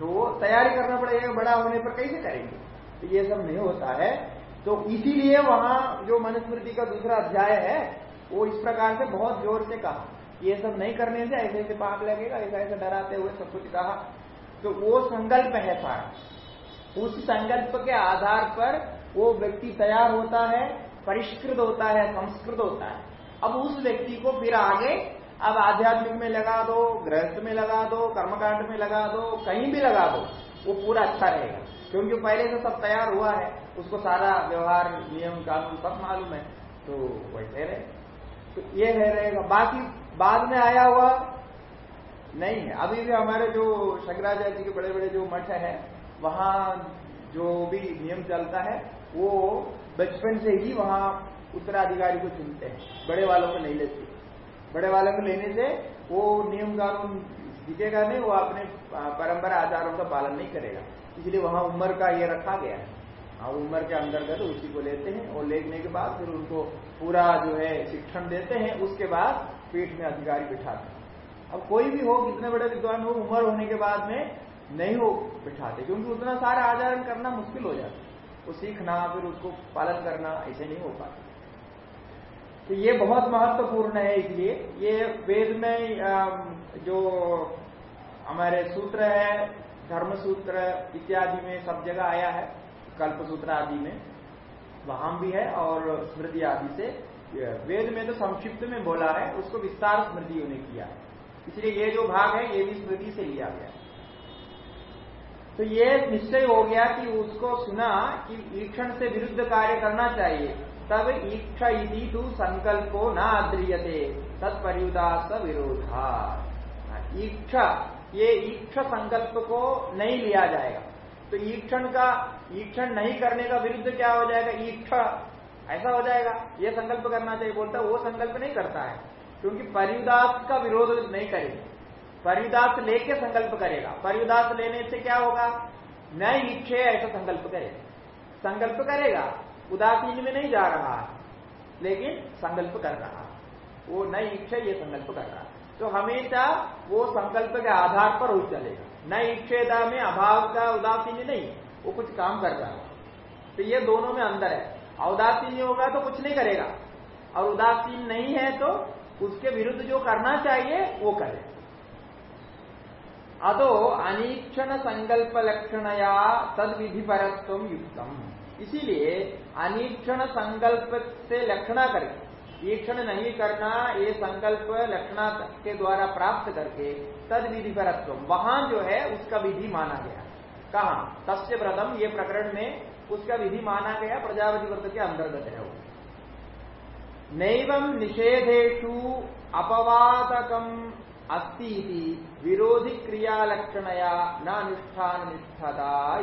[SPEAKER 1] तो वो तैयारी करना पड़ेगा, बड़ा होने पर कैसे करेंगे? तो ये सब नहीं होता है। तो इसीलिए वहाँ जो मनुस्मृति का दूसरा अध्याय है वो इस प्रकार से बहुत ज़ोर से कहा, ये सब नहीं करने से ऐसे ऐसे पाप लगेगा, ऐसा ऐसा डराते हुए सब कुछ कहा। तो वो संकल्प है सारा। उस संकल्प के आधार पर वो व्यक्ति तैयार होता है, परिष्कृत होता है, संस्कृत होता है। अब उस व्यक्ति को फिर आगे, अब आध्यात्मिक में लगा दो, गृहस्थ में लगा दो, कर्मकांड में लगा दो, कहीं भी लगा दो, वो पूरा अच्छा रहेगा। क्योंकि पहले से सब तैयार हुआ है, उसको सारा व्यवहार, नियम, कानून सब मालूम है तो वैसे रहे। तो ये है रहेगा। बाकी बाद में आया हुआ नहीं है। अभी भी हमारे जो शंकराचार्य जी के बड़े बड़े जो मठ है, वहाँ जो भी नियम चलता है, वो बचपन से ही वहाँ उत्तराधिकारी को चुनते हैं। बड़े वालों को नहीं लेते। बड़े वालों को लेने से वो नियम कानून दिखेगा नहीं, वो अपने परंपरा आचारों का पालन नहीं करेगा। इसलिए वहाँ उम्र का ये रखा गया है। हाँ उम्र के अंतर्गत उसी को लेते हैं और लेने के बाद फिर उनको पूरा जो है शिक्षण देते हैं, उसके बाद पीठ में अधिकारी बिठाते हैं। अब कोई भी हो कितने बड़े विद्वान हो, उम्र होने के बाद में नहीं हो बिठाते, क्योंकि उतना सारा आचरण करना मुश्किल हो जाता है। वो सीखना, फिर उसको पालन करना, ऐसे नहीं हो पाता। तो ये बहुत महत्वपूर्ण है इसलिए, ये वेद में जो हमारे सूत्र है धर्म सूत्र इत्यादि में सब जगह आया है। कल्प सूत्र आदि में, वहाँ भी है और स्मृति आदि से वेद में तो संक्षिप्त में बोला है, उसको विस्तार स्मृतियों ने किया। है इसलिए ये जो भाग है, ये भी स्मृति से लिया गया। तो ये निश्चय हो गया कि उसको सुना कि ईक्षण से विरुद्ध कार्य करना चाहिए। तब ईक्षा यदि तू संकल्पो न आद्रियते तत्परियुदास विरोधा ईक्षा, ये ईक्षा संकल्प को नहीं लिया जाएगा। तो ईक्षण का, ईक्षण नहीं करने का विरुद्ध क्या हो जाएगा? ईक्षा ऐसा हो जाएगा, ये संकल्प करना चाहिए। बोलता वो संकल्प नहीं करता है, क्योंकि परिदास का विरोध नहीं करेगा। परिदास लेके संकल्प करेगा। परिदास लेने से क्या होगा? न इच्छे ऐसा संकल्प करेगा। संकल्प करेगा, उदासीन में नहीं जा रहा है लेकिन संकल्प कर रहा। वो न इच्छे ये संकल्प कर रहा। तो हमेशा वो संकल्प के आधार पर हो चलेगा। न इच्छेदा में अभाव का उदासीन नहीं, वो कुछ काम कर रहा है। तो ये दोनों में अंदर है। औदासीन होगा तो कुछ नहीं करेगा। और उदासीन नहीं है तो उसके विरुद्ध जो करना चाहिए, वो करे। अदो अनिक्षण संकल्प लक्षणया तद विधि परत्व युक्तम। इसीलिए अनिक्षण संकल्प से लक्षणा करके ईक्षण नहीं करना, ये संकल्प लक्षणा के द्वारा प्राप्त करके तद विधि परत्व वहाँ जो है, उसका विधि माना गया। कहा, तस्य व्रतम, ये प्रकरण में उसका विधि माना गया, प्रजापति व्रत के अंतर्गत है वो। नैवं निषेधेषु अपवादकम अस्ति विरोधी क्रियालक्षणया न अनुष्ठान निष्ठता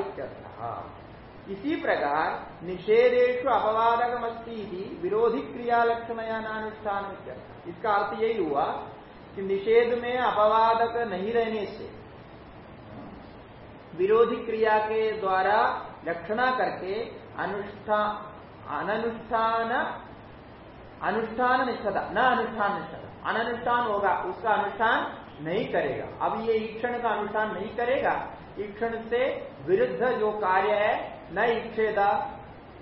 [SPEAKER 1] इसी प्रकार निषेधेशु अपवादकम अस्ति विरोधी क्रियालक्षणया न अनुष्ठान इसका अर्थ यही हुआ कि निषेध में अपवादक नहीं रहने से विरोधी क्रिया के द्वारा लक्षणा करके अनुष्ठान अनुष्ठान अनुष्ठान निष्ठता न अनुष्ठान निष्ठता अनुष्ठान होगा, उसका अनुष्ठान नहीं करेगा। अब ये ईक्षण का अनुष्ठान नहीं करेगा। ईक्षण से विरुद्ध जो कार्य है न इच्छेदा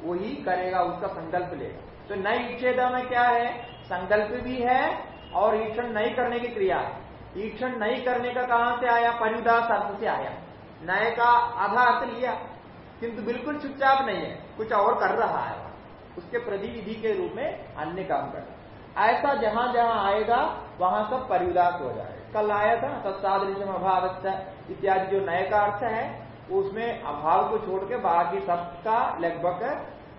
[SPEAKER 1] वही करेगा उसका संकल्प लेगा तो न इच्छेदा में क्या है? संकल्प भी है और ईक्षण नहीं करने की क्रिया। है ईक्षण नहीं करने का कहाँ से आया? परिदास अर्थ से आया। नए का आधा अर्थ लिया। किंतु बिल्कुल चुपचाप नहीं है। कुछ और कर रहा है। उसके प्रतिनिधि के रूप में अन्य काम करना ऐसा जहाँ जहाँ आएगा, वहाँ सब परिदास हो जाएगा। कल आया था तत्सादृशम अभाव इत्यादि जो नए का अर्थ है उसमें अभाव को छोड़ के बाकी सबका लगभग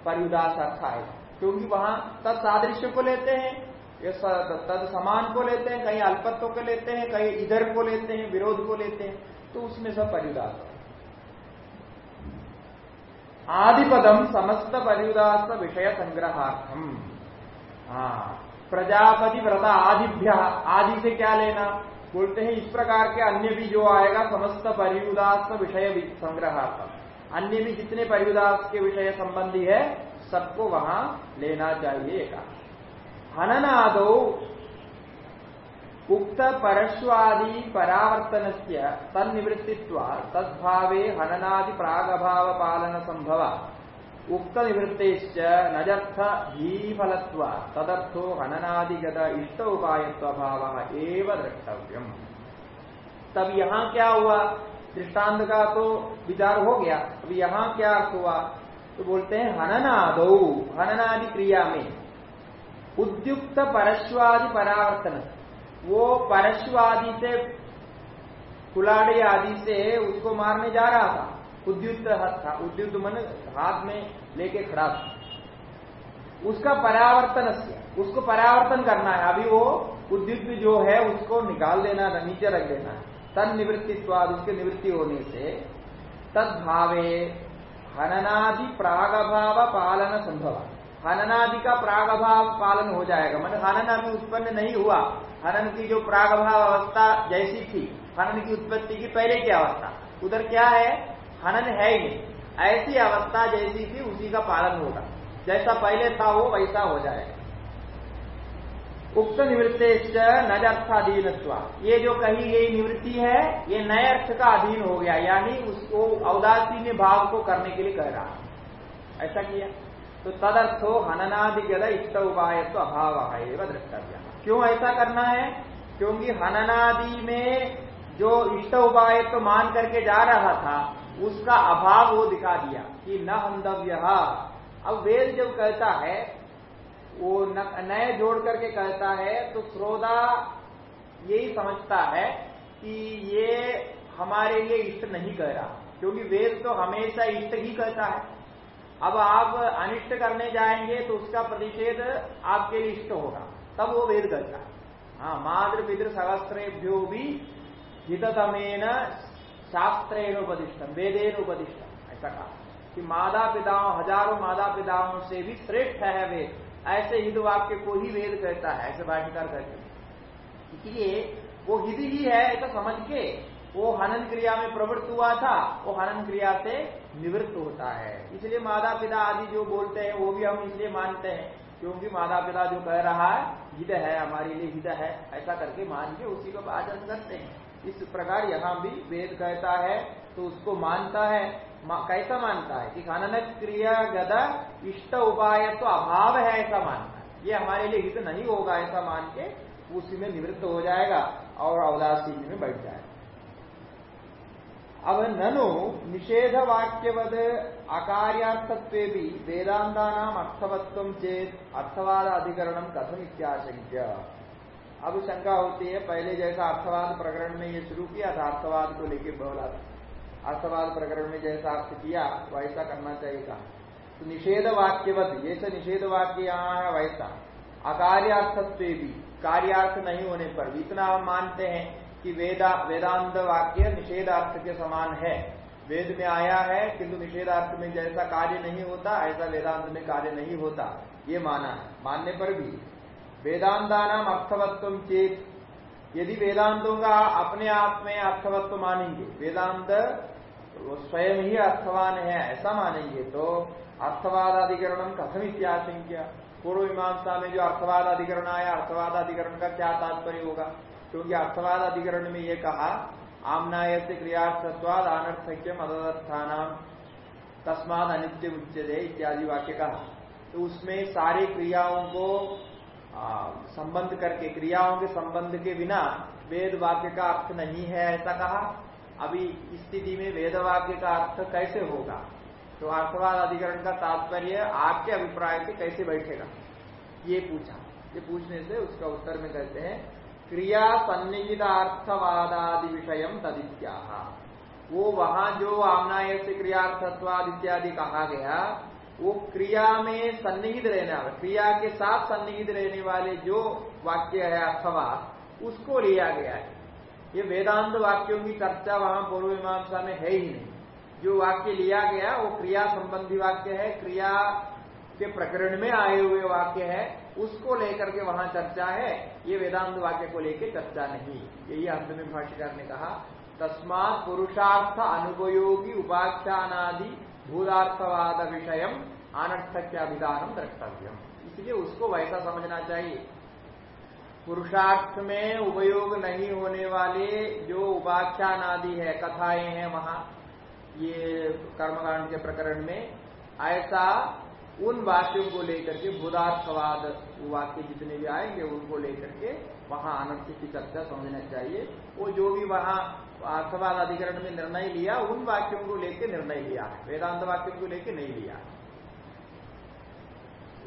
[SPEAKER 1] परिदास अर्थ आएगा क्योंकि वहाँ तत्सादृश्य को लेते हैं तद समान को लेते हैं, कहीं अल्पत्व को लेते हैं, कहीं इधर को लेते हैं, विरोध को लेते हैं तो उसमें सब परिउदास आदिपदम समस्त परिदास विषय संग्रहार्थम। हाँ प्रजापति व्रत आदिभ्य, आदि से क्या लेना? बोलते हैं, इस प्रकार के अन्य भी जो आएगा, समस्त परियुदास विषय संग्रहार्थम। अन्य भी जितने परियुदास के विषय संबंधी है, सबको वहाँ लेना चाहिए का हननादो उक्त परश्वादि परावर्तन से तन्निवृत्तित्व, तद्भावे हननादि प्रागभाव पालन संभव उक्त निवृत्ते नजर्थ भीफलत्व तदर्थो हननादिगत इष्ट उपायत्व भाव एव द्रष्टव्यम। तब यहाँ क्या हुआ? दृष्टांत का तो विचार हो गया। अब यहाँ क्या अर्थ हुआ? तो बोलते हैं हननादो हननादि क्रिया में। उद्युक्त परश्वादि परावर्तन। वो परश्वादि से, कुलाड़े आदि से उसको मारने जा रहा था। उद्युक्त था। उद्युक्त मन हाथ में लेके खड़ा था। उसका परावर्तन उसको परावर्तन करना है। अभी वो उद्युक्त जो है, उसको निकाल देना नीचे रख देना है। तद निवृत्ति स्वाद, उसके निवृत्ति होने से तदभावे हननादि प्रागभाव पालन संभव। हननादि का प्रागभाव पालन हो जाएगा। मतलब हनन अभी उत्पन्न नहीं हुआ। हनन की जो प्रागभाव अवस्था जैसी थी, हनन की उत्पत्ति की पहले की अवस्था। उधर क्या है? हनन है ही नहीं। ऐसी अवस्था जैसी थी, उसी का पालन होगा। जैसा पहले था, वो वैसा हो जाएगा। उक्त निवृत्त नजार्थाधीन ये जो कही गई निवृत्ति है, ये नए अर्थ का अधीन हो गया। यानी उसको अवदासीन्य भाव को करने के लिए कह रहा ऐसा किया। तो तदर्थो हननादिगत इष्ट उपाय तो अभाव द्रष्टव्य। क्यों ऐसा करना है? क्योंकि हननादि में जो इष्ट उपाय तो मान करके जा रहा था उसका अभाव वो दिखा दिया कि न हंदव्य अब वेद जब कहता है, वो नए जोड़ करके कहता है तो श्रोता यही समझता है कि ये हमारे लिए इष्ट नहीं कह रहा। क्योंकि वेद तो हमेशा इष्ट ही कहता है। अब आप अनिष्ट करने जाएँगे तो उसका प्रतिषेध आपके लिए इष्ट होगा। तब वो वेद करता है। हाँ मातृ पितृ सहस्त्रेभ्यो भी हिततमेन शास्त्रेण उपदिष्टम वेदेन उपदिष्टम ऐसा कहा। कि माता पिताओं हज़ारों माता पिताओं से भी श्रेष्ठ है वेद। ऐसे हित वाक्य को ही वेद कहता है, ऐसे भाषिकार कहते हैं। इसलिए वो हिद ही है ऐसा समझ के वो हनन क्रिया में प्रवृत्त हुआ था, वो हनन क्रिया से निवृत्त होता है। इसलिए माता पिता आदि जो बोलते हैं, वो भी हम इसलिए मानते हैं, क्योंकि माता पिता जो कह रहा है, हित है, हमारे लिए हित है, ऐसा करके मान के उसी को आचरण करते हैं। इस प्रकार यहाँ भी वेद कहता है तो उसको मानता है। मा, कैसा मानता है? कि खनन क्रिया गदा इष्ट उपाय तो अभाव है ऐसा मानता है। ये हमारे लिए हित नहीं होगा ऐसा मान के उसी में निवृत्त हो जाएगा और अवदासी में बैठ जाएगा। अब ननु निषेध वाक्यवद अकार्यार्थत्व भी वेदांता नाम अर्थवत्व चेत अर्थवाद अधिकरण कथम इत्याशंक्य अब शंका होती है, पहले जैसा अर्थवाद प्रकरण में ये शुरू किया था, अर्थवाद को लेके बोला था। अर्थवाद प्रकरण में जैसा अर्थ किया, वैसा करना चाहिए कहा तो निषेध वाक्यवत जैसे निषेध वाक्य यहाँ है, वैसा। अकार्यार्थत्व भी कार्यार्थ नहीं होने पर। भी इतना हम मानते हैं कि वेदा, वेदांत वाक्य निषेधार्थ के समान है। वेद में आया है, किंतु निषेधार्थ में जैसा कार्य नहीं होता, ऐसा वेदांत में कार्य नहीं होता। ये माना है। मानने पर भी वेदांता नाम अर्थवत्व चेत यदि वेदांतों का अपने आप में अर्थवत्व मानेंगे, वेदांत स्वयं ही अर्थवान है, ऐसा मानेंगे तो अर्थवादाधिकरण कथम इत्याशंक्य पूर्व मीमांसा में जो अर्थवादाधिकरण आया, अर्थवादाधिकरण का क्या तात्पर्य होगा? क्योंकि अर्थवाद अधिकरण में ये कहा आमनाय से क्रियार्थत्वाद अनर्थक्य मदर्थान तस्माद अनित्य उच्चते इत्यादि वाक्य कहा। तो उसमें सारी क्रियाओं को संबंध करके, क्रियाओं के संबंध के बिना वेद वाक्य का अर्थ नहीं है, ऐसा कहा। अभी स्थिति में वेद वाक्य का अर्थ कैसे होगा? तो अर्थवाद अधिकरण का तात्पर्य आपके अभिप्राय से कैसे बैठेगा? ये पूछा। ये पूछने से उसका उत्तर में कहते हैं, क्रिया सन्निहितार्थवादादि विषय तदित्या वो वहाँ जो आमनाय से क्रियार्थत्वाद इत्यादि कहा गया वो क्रिया में सन्निहित रहने वाला, क्रिया के साथ सन्निहित रहने वाले जो वाक्य है अथवा, उसको लिया गया है। ये वेदांत वाक्यों की चर्चा वहाँ पूर्व मीमांसा में है ही नहीं। जो वाक्य लिया गया, वो क्रिया संबंधी वाक्य है, क्रिया के प्रकरण में आए हुए वाक्य है, उसको लेकर के वहाँ चर्चा है। ये वेदांत वाक्य को लेकर चर्चा नहीं। यही अंत में भाष्यकार ने कहा, तस्मात पुरुषार्थ अनुपयोगी उपाख्यानादि भूतार्थवाद विषय अनर्थक्याभिधान द्रष्टव्य इसलिए उसको वैसा समझना चाहिए। पुरुषार्थ में उपयोग नहीं होने वाले जो उपाख्यान आदि है, कथाएँ हैं वहाँ, ये कर्मकांड के प्रकरण में, ऐसा उन वाक्यों को लेकर के भूदार्थवाद वाक्य जितने भी आएँगे, उनको लेकर के वहाँ अनर्थ की चर्चा समझना चाहिए। वो जो भी वहाँ अर्थवाद अधिकरण में निर्णय लिया, उन वाक्यों को लेकर निर्णय लिया है वेदांत वाक्यों को लेकर नहीं लिया।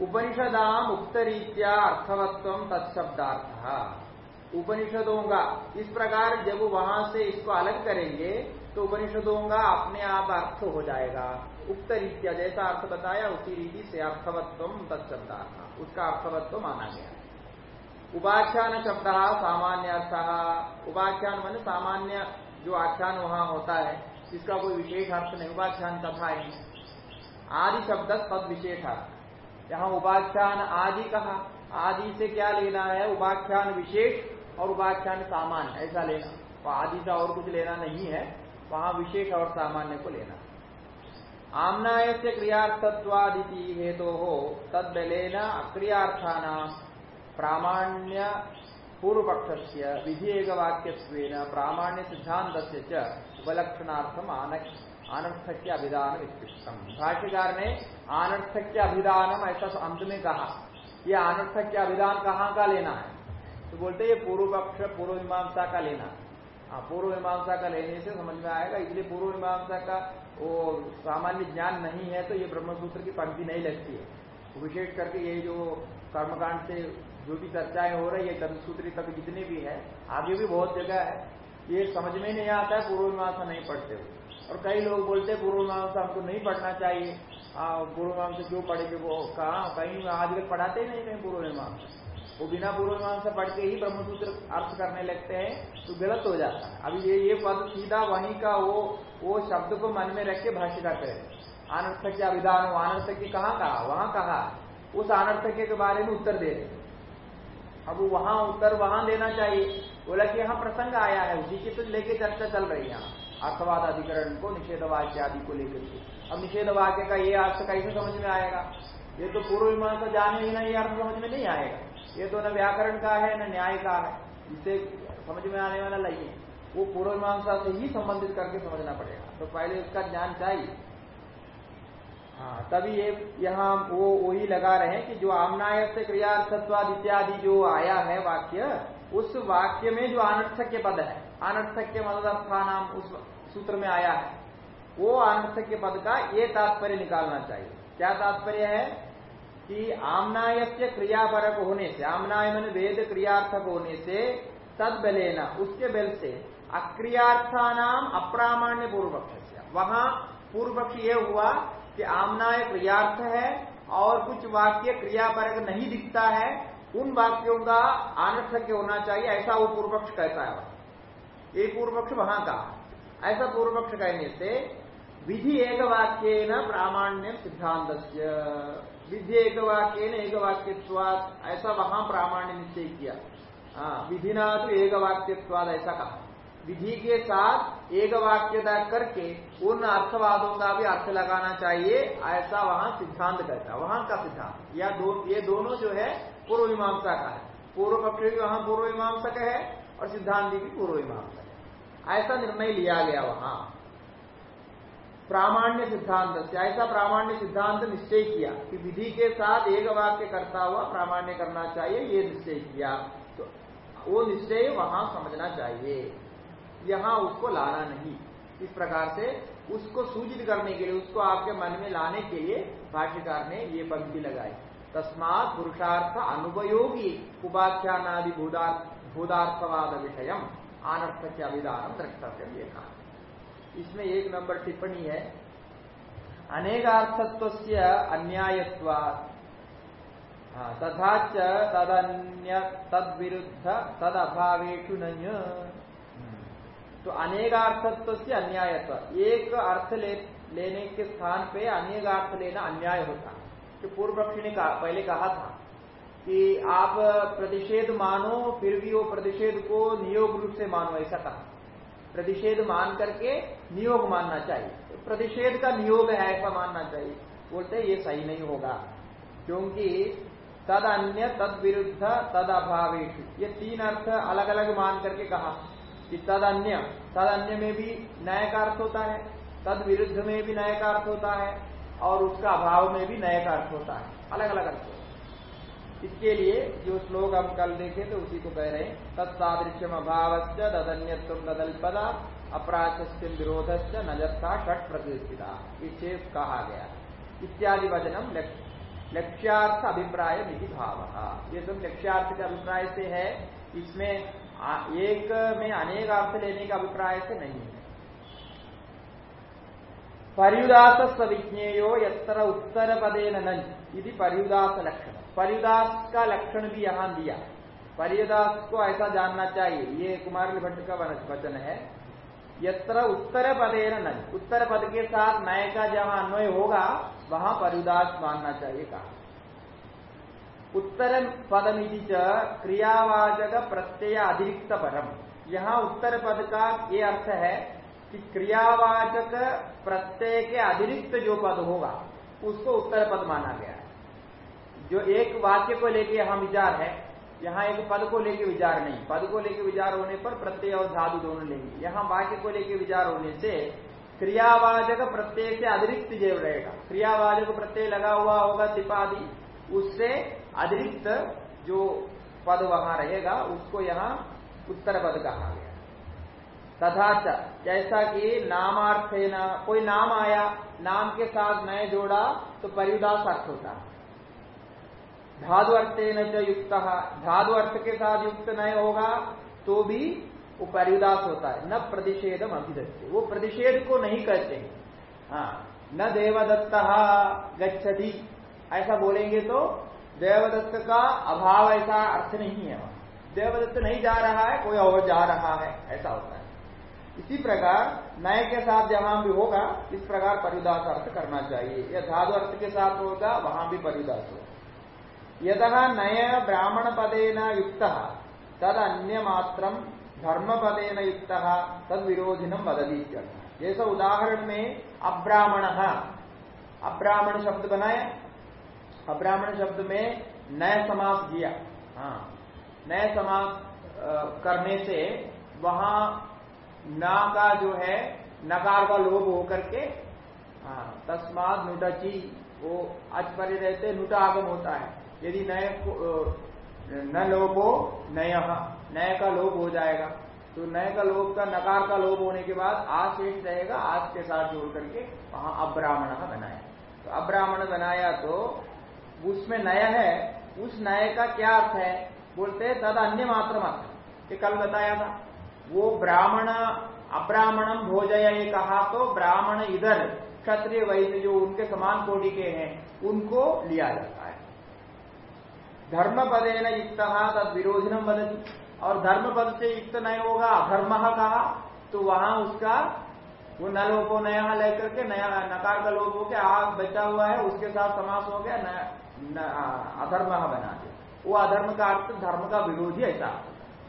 [SPEAKER 1] उपनिषदाम उक्त रीत्या अर्थवत्व तत्शब्दार्थ। उपनिषदों का इस प्रकार जब वहाँ से इसको अलग करेंगे तो उपनिषदों का अपने आप अर्थ हो जाएगा। उक्त रीत्या जैसा अर्थ बताया, उसी रीति से अर्थवत्व तत्शब्दार्थ, उसका अर्थवत्व माना गया। उपाख्यान शब्द सामान्य अर्थ उपाख्यान मान सामान्य जो आख्यान वहाँ होता है इसका कोई विशेष अर्थ नहीं, उपाख्यान कथा ही आदि शब्द पद विशेष अर्थ यहाँ उपाख्यान आदि कहा, आदि से क्या लेना है? उपाख्यान विशेष और उपाख्यान सामान्य, ऐसा लेना। तो आदि से और कुछ लेना नहीं है, वहाँ विशेष और सामान्य को लेना। आमनाय से क्रियार्थत्वादिति हेतु हो तदलेन अक्रियार्थान प्रामाण्य पूर्व पक्ष से विधि एक वाक्य प्रामाण्य सिद्धांत से उपलक्षणार्थम आनर्थक्य अभिधान भाष्यकार ने आनर्थक्य अभिधानम ऐसा अंत में कहा यह आनर्थक्य अभिधान कहाँ का लेना है? तो बोलते ये पूर्व पक्ष पूर्व मीमांसा का लेना हाँ। पूर्व मीमांसा का लेने से समझ में आएगा, इसलिए पूर्व मीमांसा का वो सामान्य ज्ञान नहीं है तो ये ब्रह्मसूत्र की पंक्ति नहीं लगती है। विशेष करके ये जो कर्मकांड से जो भी चर्चाएँ हो रही है कर्मसूत्री तक जितने भी है, आगे भी बहुत जगह है। ये समझ में नहीं आता है पूर्व मीमांसा नहीं पढ़ते हो और कई लोग बोलते हैं पूर्व मीमांसा हमको नहीं पढ़ना चाहिए। पूर्व मीमांसा क्यों पढ़ेंगे वो? कहा? कहीं आजकल पढ़ाते ही नहीं कहीं पूर्व मीमांसा वो बिना पूर्व मीमांसा पढ़ के ही ब्रह्मसूत्र अर्थ करने लगते हैं तो गलत हो जाता है। अभी ये ये पद सीधा वहीं का वो वो शब्द को मन में रख के भाष्य का करें आनर्थक के अभिधान हो आनर्थक कहाँ कहा? वहाँ कहा। उस आनर्थक के बारे में उत्तर दे रहे अब वहाँ उत्तर वहाँ देना चाहिए। बोला कि यहाँ प्रसंग आया है, उसी की तो लेके चर्चा चल रही है यहाँ। अर्थवाद अधिकरण को, निषेध वाक्य आदि को लेकर के। अब निषेध वाक्य का ये अर्थ कैसे समझ में आएगा? ये तो पूर्व मीमांसा जाने ही ना ये अर्थ समझ में नहीं आएगा। ये तो न व्याकरण का है, न न्याय का है। इससे समझ में आने वाला नहीं है। वो पूर्व मीमांसा से ही संबंधित करके समझना पड़ेगा। तो पहले उसका ज्ञान चाहिए। हाँ तभी ये यहाँ वो वही लगा रहे हैं कि जो आमनाय से क्रियार्थत्वाद इत्यादि जो आया है वाक्य, उस वाक्य में जो अनर्थक्य पद है, अनर्थक्य नाम उस सूत्र में आया है, वो अनर्थक्य पद का ये तात्पर्य निकालना चाहिए। क्या तात्पर्य है? कि आमनाय से क्रियापरक होने से, आमनाय मन वेद क्रियार्थक होने से तद बलेना उसके बल से अक्रियार्थानाम अप्रामाण्य पूर्व पक्ष वहाँ पूर्व पक्ष ये हुआ कि आमनाय क्रियार्थ है और कुछ वाक्य क्रियापरक नहीं दिखता है, उन वाक्यों का आनर्थक्य होना चाहिए? ऐसा वो पूर्व पक्ष कहता है। ये पूर्व पक्ष वहाँ का। ऐसा पूर्व पक्ष कहने से, विधि एक वाक्य न प्रामाण्य सिद्धांत विधि एक वाक्य न एक ऐसा वहाँ प्रामाण्य निश्चय किया। हाँ विधिना तो एक वाक्यवाद ऐसा कहा। विधि के साथ एक वाक्यता करके उन अर्थवादों का भी अर्थ लगाना चाहिए, ऐसा वहाँ सिद्धांत कहता वहाँ का सिद्धांत। या दो, ये दोनों जो है पूर्व मीमांसा का है। पूर्व पक्ष भी वहाँ पूर्व मीमांसक है और सिद्धांत भी पूर्व मीमांसक है। ऐसा निर्णय लिया गया वहाँ। प्रामाण्य सिद्धांत, ऐसा प्रामाण्य सिद्धांत निश्चय किया कि विधि के साथ एक वाक्य करता हुआ प्रामाण्य करना चाहिए, ये निश्चय किया। तो वो निश्चय वहाँ समझना चाहिए। यहाँ उसको लाना नहीं। इस प्रकार से उसको सूचित करने के लिए, उसको आपके मन में लाने के लिए भाष्यकार ने ये पंक्ति लगाई। तस्मात पुरुषार्थ अनुपयोगी उपाख्यानादि भूदार्थवाद विषय आनर्थ के अभिधान द्रष्टव्य कहा। इसमें एक नंबर टिप्पणी है। अनेकार्थत्व से अन्यायत्वाद तथा तदन्य तद विरुद्ध तद अभावेशु नय तो अनेकार्थत्व से अन्यायत्व। एक अर्थ ले, लेने के स्थान पे अनेक अर्थ लेना अन्याय होता। तो पूर्व पक्षी ने कहा पहले कहा था कि आप प्रतिषेध मानो फिर भी वो प्रतिषेध को नियोग रूप से मानो ऐसा कहा। प्रतिषेध मान करके नियोग मानना चाहिए। तो प्रतिषेध का नियोग है ऐसा मानना चाहिए। बोलते ये सही नहीं होगा। क्योंकि तद अन्य तद विरुद्ध तद अभावेश ये तीन अर्थ अलग अलग मान करके कहा। कि तद अन्य तद अन्य में भी न्याय का अर्थ होता है तद विरुद्ध में भी न्याय का अर्थ होता है, और उसका अभाव में भी नए का अर्थ होता है। अलग अलग अर्थ होता इसके लिए जो श्लोक हम कल देखे तो उसी को कह रहे हैं, तत्सादृश्यम अभाव तदन्यत्व तदल्पदा अपराधस्यम विरोधस्य नजस्था षट प्रतिष्ठिता। इसे कहा गया। इत्यादि वचनम लक्ष्यार्थ अभिप्राय निधि भाव। ये सब लक्ष्यार्थ के अभिप्राय से है। इसमें एक में अनेक अर्थ लेने का अभिप्राय से नहीं है। पर्युदास सविज्ञेयो यत्र उत्तर पदे नदी पर्युदास लक्षण परिदास का लक्षण भी यहाँ दिया। परिदास को ऐसा जानना चाहिए। ये कुमार भट्ट का वचन है। यत्र उत्तर पदे न उत्तर पद के साथ नए का जहाँ अन्वय होगा, वहाँ परिदास मानना चाहिए कहा। उत्तर पदमिति च क्रियावाचक प्रत्यय अतिरिक्त परम यहाँ उत्तर पद का ये अर्थ है कि क्रियावाचक प्रत्यय के अतिरिक्त जो पद होगा, उसको उत्तर पद माना गया है। जो एक वाक्य को लेके यहाँ विचार है, यहाँ एक पद को लेके विचार नहीं। पद को लेके विचार होने पर प्रत्यय और धातु दोनों लेंगे। यहाँ वाक्य को लेके विचार होने से क्रियावाचक प्रत्यय से अतिरिक्त जेव रहेगा, क्रियावाचक प्रत्यय लगा हुआ होगा तिपादि उससे अतिरिक्त जो पद वहाँ रहेगा, उसको यहाँ उत्तर पद कहा गया। तथा जैसा कि नामार्थ कोई नाम आया, नाम के साथ नए जोड़ा तो परिदास अर्थ होता। है धादु अर्थ न युक्त, धादु अर्थ के साथ युक्त नहीं होगा तो भी वो परिदास होता है। न प्रतिषेधम अभिदत्ते। वो प्रतिषेध को नहीं कहते हाँ न देवदत्त गच्छति। ऐसा बोलेंगे तो देवदत्त का अभाव ऐसा अर्थ नहीं है देवदत्त नहीं जा रहा है, कोई और जा रहा है, ऐसा होता है। इसी प्रकार नए के साथ जहाँ भी होगा, इस प्रकार परिदास अर्थ करना चाहिए। या धादु अर्थ के साथ होगा, वहाँ भी परिदास होगा। यद नय ब्राह्मण पदेन युक्त, तद अन्य मात्र धर्म पदेन युक्त, तद विरोधिनम बदली जैसा उदाहरण में अब्राह्मण अब्राह्मण शब्द बनाया अब्राह्मण शब्द में नए समास दिया। हाँ नए समास करने से वहाँ ना का जो है, नकार का लोभ होकर के हाँ तस्मात नुटची, वो आज परे रहते, नुटा आगम होता है। यदि नए न हो नय नए का लोभ हो जाएगा। तो नए का लोभ का, नकार का लोभ होने के बाद आज शेष रहेगा आज के साथ जोड़ करके वहाँ अब्राह्मण बनाया। तो अब्राह्मण बनाया तो उसमें नया है, उस नए का क्या अर्थ है? बोलते हैं तद अन्य मात्र मात्र ये कल बताया था। वो ब्राह्मण अब्राह्मणम भोजय ये कहा तो ब्राह्मण इधर, क्षत्रिय वैद्य जो उनके समान कोटि के हैं, उनको लिया जाता है। धर्म पदेन युक्त तद विरोधिनम बदती और धर्म पद से युक्त नहीं होगा, अधर्म कहा तो वहाँ उसका, वो नलो को नया लेकर के नया नकार का लोग हो गया आग बचा हुआ है, उसके साथ समास हो गया अधर्म बना दिया वो अधर्म का अर्थ धर्म का विरोधी ऐसा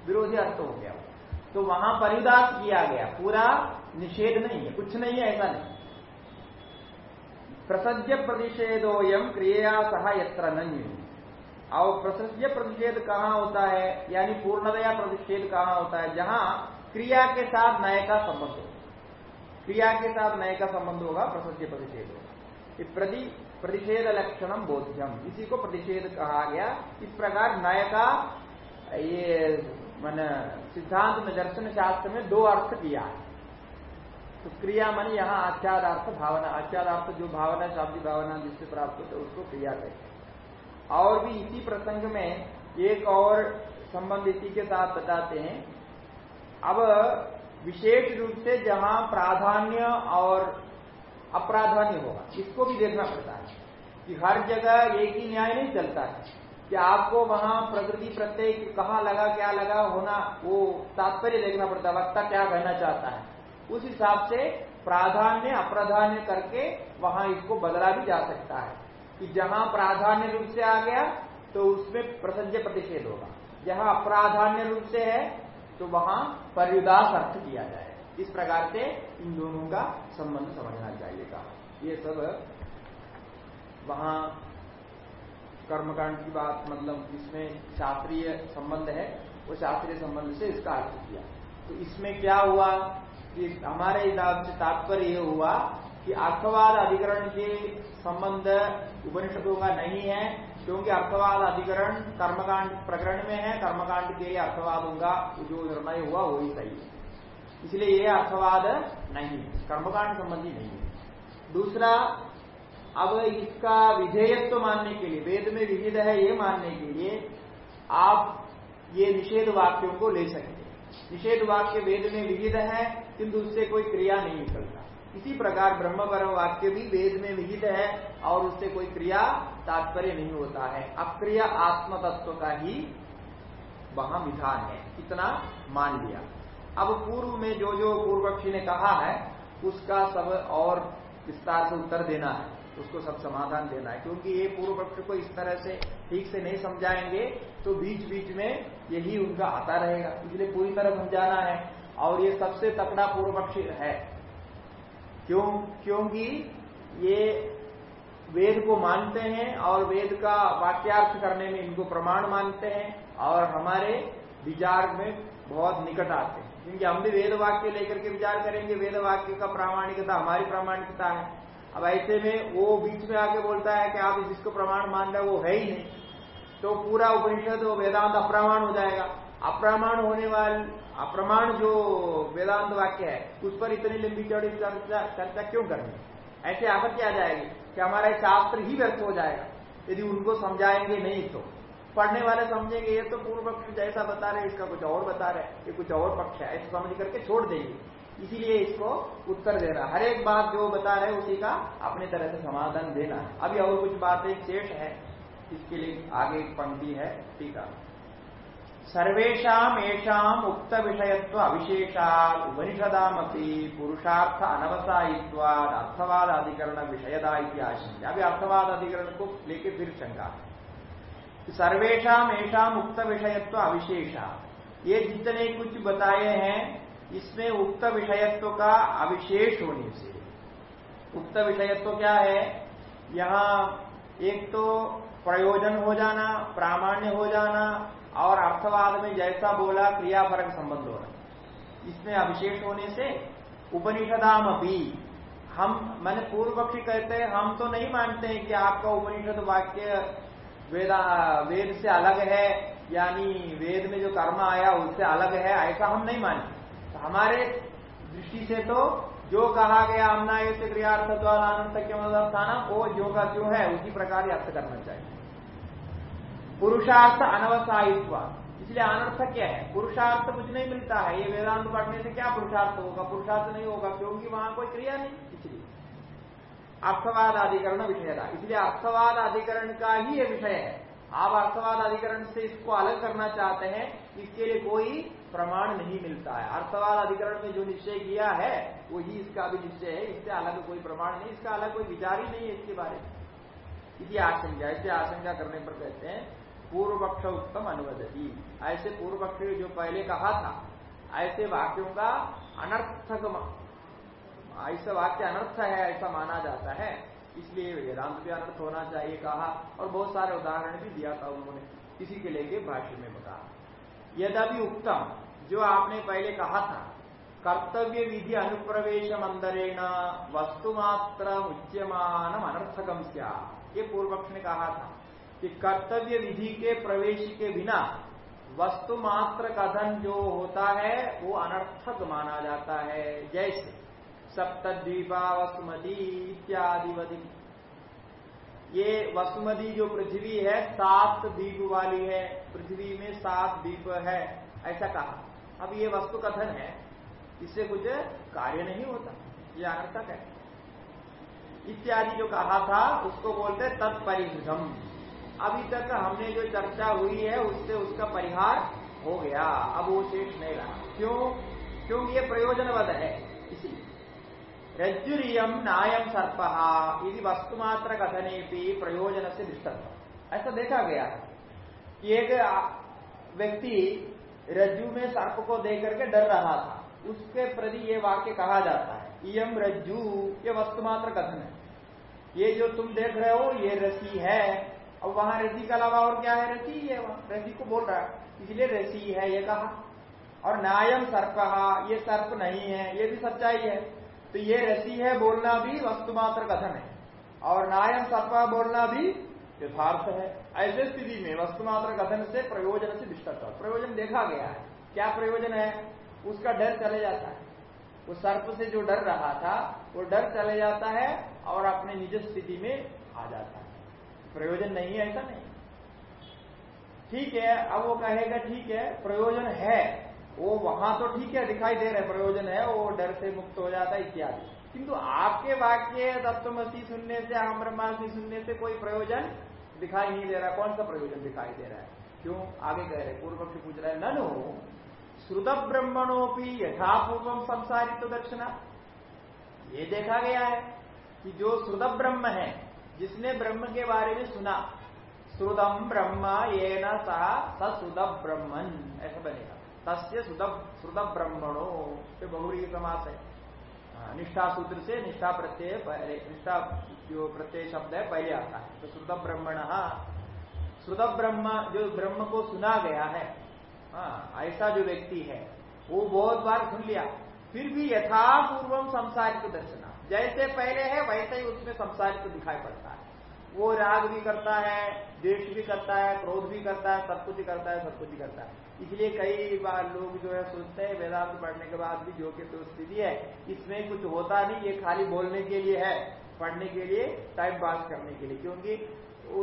[SPEAKER 1] विरोधी अर्थ हो गया तो वहाँ परिदास किया गया पूरा निषेध नहीं है कुछ नहीं है ऐसा नहीं प्रसज्य प्रतिषेधोयम क्रिया सह यत्र नहीं और प्रसज्य प्रतिषेध कहाँ होता है यानी पूर्णतया प्रतिषेध कहाँ होता है जहाँ क्रिया के साथ नए का संबंध होगा क्रिया के साथ नए का संबंध होगा प्रसज्य प्रतिषेध होगा प्रति प्रतिषेध लक्षणम बोध्यम। इसी को प्रतिषेध कहा गया। इस प्रकार नय का ये मन सिद्धांत में दर्शन शास्त्र में दो अर्थ किया तो क्रिया मन यहाँ आख्यादार्थ भावना आख्यादार्थ जो भावना, शाब्दी भावना जिससे प्राप्त होते उसको क्रिया कहते और भी इसी प्रसंग में एक और संबंध इसी के साथ बताते हैं। अब विशेष रूप से जहाँ प्राधान्य और अप्राधान्य होगा। इसको भी देखना पड़ता है। कि हर जगह एक ही न्याय नहीं चलता है। कि आपको वहाँ प्रकृति प्रत्यय कहा लगा, क्या लगा, होना, वो तात्पर्य देखना पड़ता है। वक्ता क्या कहना चाहता है? उस हिसाब से प्राधान्य, अप्राधान्य करके वहाँ इसको बदला भी जा सकता है। कि जहाँ प्राधान्य रूप से आ गया तो उसमें प्रसंजय प्रतिषेध होगा। जहाँ अप्राधान्य रूप से है तो वहाँ परिदास अर्थ किया जाए इस प्रकार से इन दोनों का संबंध समझना चाहिए कहा ये सब वहाँ कर्मकांड की बात मतलब इसमें शास्त्रीय संबंध है, वो शास्त्रीय संबंध से इसका अर्थ किया। तो इसमें क्या हुआ कि हमारे हिसाब से तात्पर्य यह हुआ कि अर्थवाद अधिकरण के संबंध उपनिषदों का नहीं है, क्योंकि अर्थवाद अधिकरण कर्मकांड प्रकरण में है, कर्मकांड के लिए अर्थवादों का जो निर्णय हुआ वही सही है। इसलिए ये अर्थवाद नहीं है, कर्मकांड संबंधी नहीं है। दूसरा, अब इसका विधेयत्व मानने के लिए, वेद में विविध है ये मानने के लिए, आप ये निषेध वाक्यों को ले सकते हैं। निषेध वाक्य वेद में विविध है, किंतु उससे कोई क्रिया नहीं निकलता। इसी प्रकार ब्रह्म पर वाक्य भी वेद में विहित है और उससे कोई क्रिया तात्पर्य नहीं होता है। अक्रिय आत्म तत्व का ही वहाँ विधान है। इतना मान लिया। अब पूर्व में जो जो पूर्व पक्षी ने कहा है, उसका सब और विस्तार से उत्तर देना है, उसको सब समाधान देना है। क्योंकि ये पूर्व पक्ष को इस तरह से ठीक से नहीं समझाएँगे तो बीच बीच में यही उनका आता रहेगा। इसलिए पूरी तरह समझाना है। और ये सबसे तकड़ा पूर्व पक्ष है। क्यों? क्योंकि ये वेद को मानते हैं और वेद का वाक्यार्थ करने में इनको प्रमाण मानते हैं और हमारे विचार में बहुत निकट आते हैं। क्योंकि हम भी वेद वाक्य लेकर के विचार करेंगे। वेद वाक्य का प्रामाणिकता हमारी प्रामाणिकता है। अब ऐसे में वो बीच में आके बोलता है कि आप जिसको प्रमाण मान रहे वो है ही नहीं। तो पूरा उपनिषद वो वेदांत अप्रमाण हो जाएगा। अप्रमाण होने वाले, अप्रमाण जो वेदांत वाक्य है, उस पर इतनी लंबी चौड़ी चर्चा चर्चा क्यों करनी? ऐसे आपत्ति आ जाएगी कि हमारा शास्त्र ही व्यर्थ हो जाएगा। यदि उनको समझाएँगे नहीं तो। पढ़ने वाले समझेंगे, ये तो पूर्व पक्ष जैसा बता रहे इसका कुछ और बता रहे ये कुछ और पक्ष है, ऐसा समझ करके छोड़ देंगे। इसीलिए इसको उत्तर दे रहा हर एक बात जो बता रहे उसी का अपने तरह से समाधान देना है। अभी और कुछ बातें शेष है, इसके लिए आगे एक पंक्ति है, ठीक है। सर्वेशा उक्त विषयत्व अविशेषा उपनिषदामपि पुरुषार्थ अनवसायित्वाद अर्थवाद अधिकरण विषयदा आशंका। अभी अर्थवाद अधिकरण को लेके फिर शंका। सर्वेशा उक्त विषयत्व अविशेषा। ये जितने कुछ बताए हैं, इसमें उक्त विषयत्व का अविशेष होने से। उक्त विषयत्व क्या है? यहाँ एक तो प्रयोजन हो जाना, प्रामाण्य हो जाना, और अर्थवाद में जैसा बोला, क्रियापरक संबंध हो रहा इसमें अविशेष होने से उपनिषदाम भी हम, मैंने पूर्व पक्षी कहते हैं, हम तो नहीं मानते हैं कि आपका उपनिषद वाक्य वेदा, वेद से अलग है, यानी वेद में जो कर्म आया उससे अलग है, ऐसा हम नहीं माने तो हमारे दृष्टि से तो जो कहा गया हमना ऐसे क्रियार्थ द्वारा अनंत क्यों वो जो का जो है, उसी प्रकार ही अर्थ करना चाहिए। पुरुषार्थ अनवसायित्व। इसलिए अनर्थ क्या है? पुरुषार्थ कुछ नहीं मिलता है। ये वेदांत पढ़ने से क्या पुरुषार्थ होगा? पुरुषार्थ नहीं होगा, क्योंकि वहाँ कोई क्रिया नहीं। अर्थवाद अधिकरण विषय था इसलिए अर्थवाद अधिकरण का ही ये विषय है। आप अर्थवाद अधिकरण से इसको अलग करना चाहते हैं, इसके लिए कोई प्रमाण नहीं मिलता है। अर्थवाद अधिकरण में जो निश्चय किया है, वही इसका भी निश्चय है। इससे अलग कोई प्रमाण नहीं, इसका अलग कोई विचार ही नहीं है इसके बारे में। इसी आशंका ऐसे आशंका करने पर कहते हैं पूर्व पक्ष उत्तम अनुवदती। ऐसे पूर्व पक्ष जो पहले कहा था, ऐसे वाक्यों का अनर्थक ऐसा वाक्य अनर्थ है, ऐसा माना जाता है। इसलिए वेदांत भी अनर्थ होना चाहिए कहा, और बहुत सारे उदाहरण भी दिया था उन्होंने। इसी के लेके भाष्य में बता। यद्यपि उत्तम जो आपने पहले कहा था, कर्तव्य विधि अनुप्रवेश मंदरेण वस्तुमात्र उच्यमान अनर्थकम क्या ये पूर्व पक्ष ने कहा था कि कर्तव्य विधि के प्रवेश के बिना वस्तु मात्र कथन जो होता है, वो अनर्थक माना जाता है। जैसे सप्तद्वीपा वसुमती इत्यादि ये वसुमती जो पृथ्वी है, सात द्वीप वाली है। पृथ्वी में सात द्वीप है, ऐसा कहा। अब ये वस्तु कथन है, इससे कुछ कार्य नहीं होता, ये अनर्थक है। इत्यादि जो कहा था, उसको बोलते तत्परिधम अभी तक हमने जो चर्चा हुई है, उससे उसका परिहार हो गया। अब वो शेष नहीं रहा। क्यों? क्योंकि ये प्रयोजनवद है। रज्जुरियम नायम सर्प यदि वस्तुमात्र कथने भी प्रयोजन से दृष्टत्व ऐसा देखा गया। है एक व्यक्ति रज्जु में सर्प को देख करके डर रहा था। उसके प्रति ये वाक्य कहा जाता है इम रज्जु, ये वस्तुमात्र कथन है। ये जो तुम देख रहे हो, ये रसी है। अब वहाँ रसी के अलावा और क्या है? रसी, ये रसी को बोल रहा है। इसलिए रसी है, ये कहा। और नायम सर्प, ये सर्प नहीं है, ये भी सच्चाई है। तो ये रसी है बोलना भी वस्तु मात्र कथन है। और नायम सत्वा बोलना भी यथार्थ है। ऐसे स्थिति में वस्तु मात्र कथन से प्रयोजन से विष्ट प्रयोजन देखा गया है। क्या प्रयोजन है? उसका डर चले जाता है। वो सर्प से जो डर रहा था, वो डर चले जाता है और अपने निज स्थिति में आ जाता है। प्रयोजन नहीं है, ऐसा नहीं। ठीक है, अब वो कहेगा, ठीक है, प्रयोजन है। वो वहाँ तो ठीक है, दिखाई दे रहे प्रयोजन है, वो डर से मुक्त हो जाता है इत्यादि। किंतु आपके वाक्य तत्वमसी सुनने से हम ब्रह्मासी सुनने से कोई प्रयोजन दिखाई नहीं दे रहा। कौन सा प्रयोजन दिखाई दे रहा है? क्यों? आगे कह रहे पूर्व पक्ष पूछ रहे हैं, ननु श्रुत ब्रह्मणोपी यथापूर्व संसारित तो दक्षिणा। ये देखा गया है कि जो श्रुत ब्रह्म है, जिसने ब्रह्म के बारे में सुना श्रुतम ब्रह्म ये न सह सश्रुत ब्रह्मन ऐसा बनेगा। तस्य श्रुत ब्रह्मणो ये बहुरी समास है निष्ठा सूत्र से निष्ठा प्रत्यय पहले निष्ठा जो प्रत्यय शब्द है पहले आता है। तो श्रुत ब्रह्मण श्रुत ब्रह्म जो ब्रह्म को सुना गया है ऐसा जो व्यक्ति है, वो बहुत बार सुन लिया। फिर भी यथापूर्वम संसारित दर्शना। जैसे पहले है, वैसे ही उसमें संसारित दिखाई पड़ता है। वो राग भी करता है देश भी करता है, क्रोध भी करता है, सब कुछ करता है, सब कुछ करता है। इसलिए कई बार लोग जो है सोचते हैं, वेदांत पढ़ने के बाद भी जो कि तो स्थिति है, इसमें कुछ होता नहीं, ये खाली बोलने के लिए है, पढ़ने के लिए टाइम पास करने के लिए। क्योंकि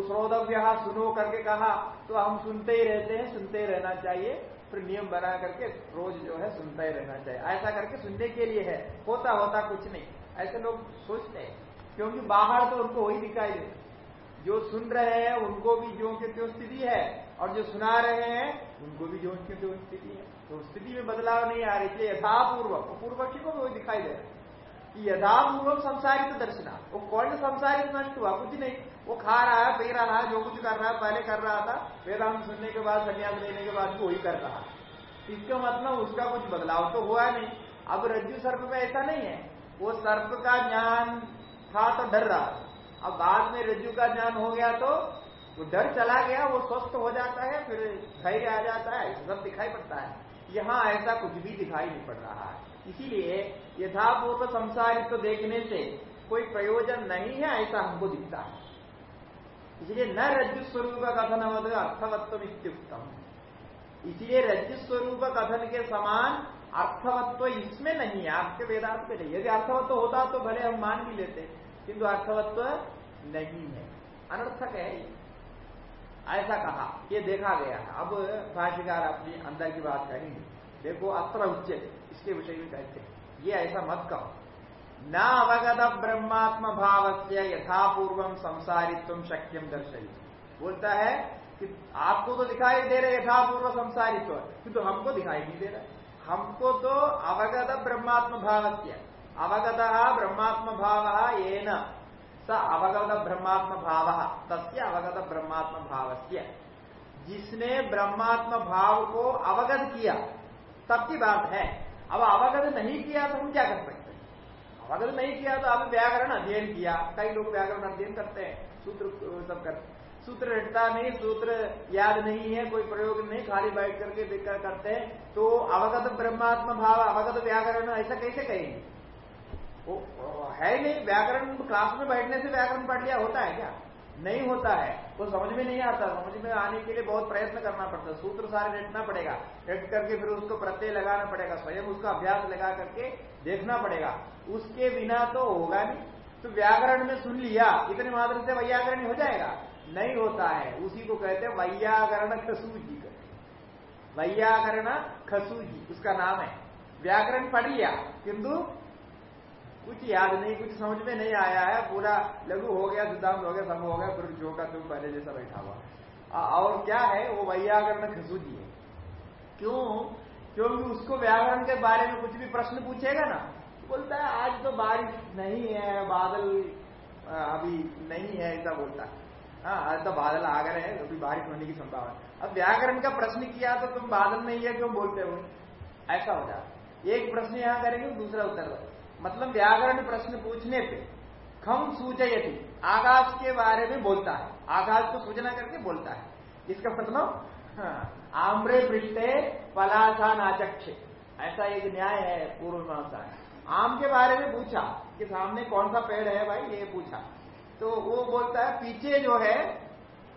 [SPEAKER 1] श्रोतव्य सुनो करके कहा तो हम सुनते ही रहते हैं, सुनते ही रहना चाहिए, फिर नियम बना करके रोज जो है सुनता ही रहना चाहिए। ऐसा करके सुनने के लिए है, होता होता कुछ नहीं। ऐसे लोग सोचते हैं, क्योंकि बाहर तो उनको वही दिखाई दे जो सुन रहे हैं, उनको भी जो के त्यो स्थिति है, और जो सुना रहे हैं उनको भी जो उनकी त्यो स्थिति है। तो स्थिति में बदलाव नहीं आ रही यथापूर्व पूर्व पक्षी को भी दिखाई दे रहा है कि यथापूर्व संसारित दर्शना। वो कौन संसारित नष्ट हुआ, कुछ नहीं। वो खा रहा है, पी रहा है, जो कुछ कर रहा है, पहले कर रहा था, वेदांत सुनने के बाद, संन्यास लेने के बाद वही कर रहा इसका मतलब उसका कुछ बदलाव तो हुआ नहीं। अब रज्जु सर्प में ऐसा नहीं है। वो सर्प का ज्ञान था तो डर रहा। अब बाद में रज्जु का ज्ञान हो गया तो वो डर चला गया, वो स्वस्थ हो जाता है, फिर धैर्य आ जाता है, सब दिखाई पड़ता है। यहाँ ऐसा कुछ भी दिखाई नहीं पड़ रहा है। इसीलिए यथापूर्व संसारित्व तो देखने से कोई प्रयोजन नहीं है, ऐसा हमको दिखता है। इसलिए न रज्जु स्वरूप कथन अर्थवत्व इत्युक्तम। इसलिए रज्जु स्वरूप कथन के समान अर्थवत्व इसमें नहीं है, आपके वेदांत में नहीं यदि अर्थवत्व होता तो भले हम मान भी लेते, किंतु अर्थवत्व नहीं है। अनर्थक है ऐसा कहा, ये देखा गया है। अब भाष्यकार अपनी अंदर की बात कहेंगे। देखो, अत्र उच्च इसके विषय में कहते हैं। ये ऐसा मत कहो। न अवगत ब्रह्मात्म भाव से यथापूर्व संसारित्व शक्यम दर्शई बोलता है कि आपको तो दिखाई दे रहे यथापूर्व संसारित्व। किंतु तो हमको दिखाई नहीं दे रहा। हमको तो अवगत ब्रह्मात्म भाव से अवगत ब्रह्मात्म भाव ये न अवगत ब्रह्मात्म भाव तस्य अवगत ब्रह्मात्म भाव जिसने ब्रह्मात्म भाव को अवगत किया, तब की बात है। अब अवगत नहीं किया तो हम क्या कर सकते हैं? अवगत नहीं किया तो आपने व्याकरण अध्ययन किया। कई लोग व्याकरण अध्ययन करते हैं, सूत्र सब करते सूत्र रटता नहीं, सूत्र याद नहीं है, कोई प्रयोग नहीं, खाली बैठ करके देखकर करते हैं तो अवगत ब्रह्मात्म भाव अवगत व्याकरण ऐसा कैसे कहेंगे? वो है नहीं, व्याकरण क्लास में बैठने से व्याकरण पढ़ लिया होता है क्या? नहीं होता है। वो समझ में नहीं आता, समझ में आने के लिए बहुत प्रयत्न करना पड़ता है। सूत्र सारे रटना पड़ेगा। रट करके फिर उसको प्रत्यय लगाना पड़ेगा, स्वयं उसका अभ्यास लगा करके देखना पड़ेगा। उसके बिना तो होगा नहीं। तो व्याकरण में सुन लिया, इतने मात्र से वैयाकरण हो जाएगा। नहीं होता है। उसी को कहते हैं वैयाकरण खसूजी वैयाकरण खसूजी, उसका नाम है। व्याकरण पढ़ लिया, किंतु कुछ याद नहीं, कुछ समझ में नहीं आया है। पूरा लघु हो गया सिद्धांत हो गया सब हो गया फिर जो का तुम पहले जैसा बैठा हुआ। और क्या है? वो वैयाकरण खसूजी है क्यों? क्योंकि उसको व्याकरण के बारे में कुछ भी प्रश्न पूछेगा ना बोलता है, आज तो बारिश नहीं है, बादल अभी नहीं है, ऐसा बोलता है। हाँ आज तो बादल आ गए हैं, अभी बारिश होने की संभावना अब व्याकरण का प्रश्न किया तो तुम बादल नहीं है, क्यों बोलते हो? ऐसा हो जाता एक प्रश्न यहाँ करेंगे, दूसरा उत्तर मतलब व्याकरण प्रश्न पूछने पे खम सूचयती आकाश के बारे में बोलता है। आकाश को सूचना करके बोलता है। इसका मतलब हाँ, आम्रे पृष्ठे पलासा नाचक्ष ऐसा एक न्याय है पूर्व मीमांसा आम के बारे में पूछा कि सामने कौन सा पेड़ है भाई ये पूछा। तो वो बोलता है पीछे जो है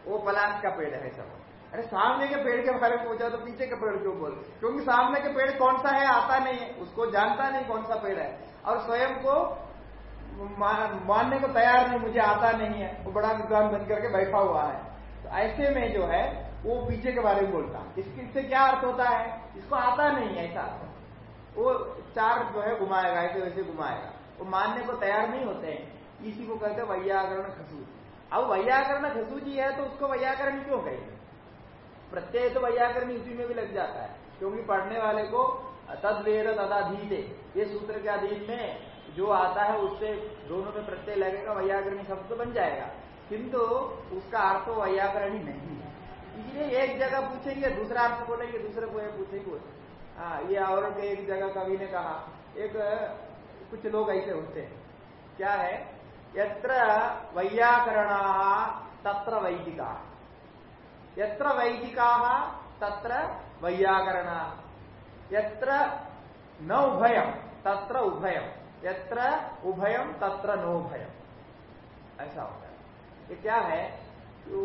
[SPEAKER 1] वो पलाश का पेड़ है सब। अरे सामने के पेड़ के बारे में पूछा तो पीछे के पेड़ क्यों बोल? क्योंकि सामने के पेड़ कौन सा है आता नहीं है। उसको जानता नहीं कौन सा पेड़ है। और स्वयं को मानने को तैयार नहीं, मुझे आता नहीं है। वो बड़ा विद्वान बन करके बैठा हुआ है। तो ऐसे में जो है, वो पीछे के बारे में बोलता है। इसके, इससे क्या अर्थ होता है? इसको आता नहीं है, ऐसा वो चार जो है, घुमाएगा, ऐसे वैसे घुमाएगा। वो मानने को तैयार नहीं होते हैं। इसी को कहते हैं वैयाकरण खसूजी अब वैयाकरण खसूजी है तो उसको वैयाकरण क्यों कहेंगे? प्रत्यय तो वैयाकरण इसी में भी लग जाता है, क्योंकि पढ़ने वाले को तद वेद तदाधीते ये सूत्र के अधीन में जो आता है, उससे दोनों में प्रत्यय लगेगा, वैयाकरणी शब्द तो बन जाएगा। किंतु उसका अर्थ वैयाकरणी नहीं है। इसलिए एक जगह पूछेंगे, दूसरा अर्थ बोलेंगे, दूसरे को पूछेंगे। हाँ ये और एक जगह कवि ने कहा, एक, कुछ लोग ऐसे होते हैं। क्या है? यत्र वैयाकरणा तत्र वैदिका। यत्र वैदिका तत्र वैयाकरण। यत्र न उभयम तत्र उभयम यत्र उभयम तत्र नोभयम ऐसा होता है। ये क्या है? तो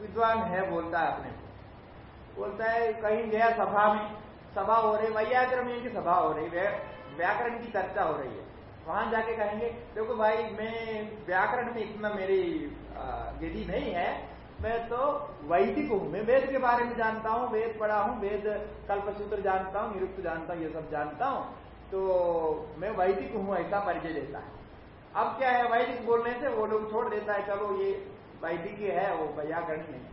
[SPEAKER 1] विद्वान है, बोलता है अपने को। बोलता है, कहीं गया सभा में, सभा हो रही वैयाकरण की सभा हो रही व्याकरण की चर्चा हो रही है। वहाँ जाके कहेंगे, देखो भाई, मैं व्याकरण में इतना मेरी विधि नहीं है मैं तो वैदिक हूँ, मैं वेद के बारे में जानता हूँ, वेद पढ़ा हूँ, वेद कल्पसूत्र जानता हूँ, निरुक्त जानता हूँ, ये सब जानता हूँ तो मैं वैदिक हूँ, ऐसा परिचय देता है। अब क्या है, वैदिक बोलने से वो लोग छोड़ देता है, चलो ये वैदिक है, वो व्याकरण नहीं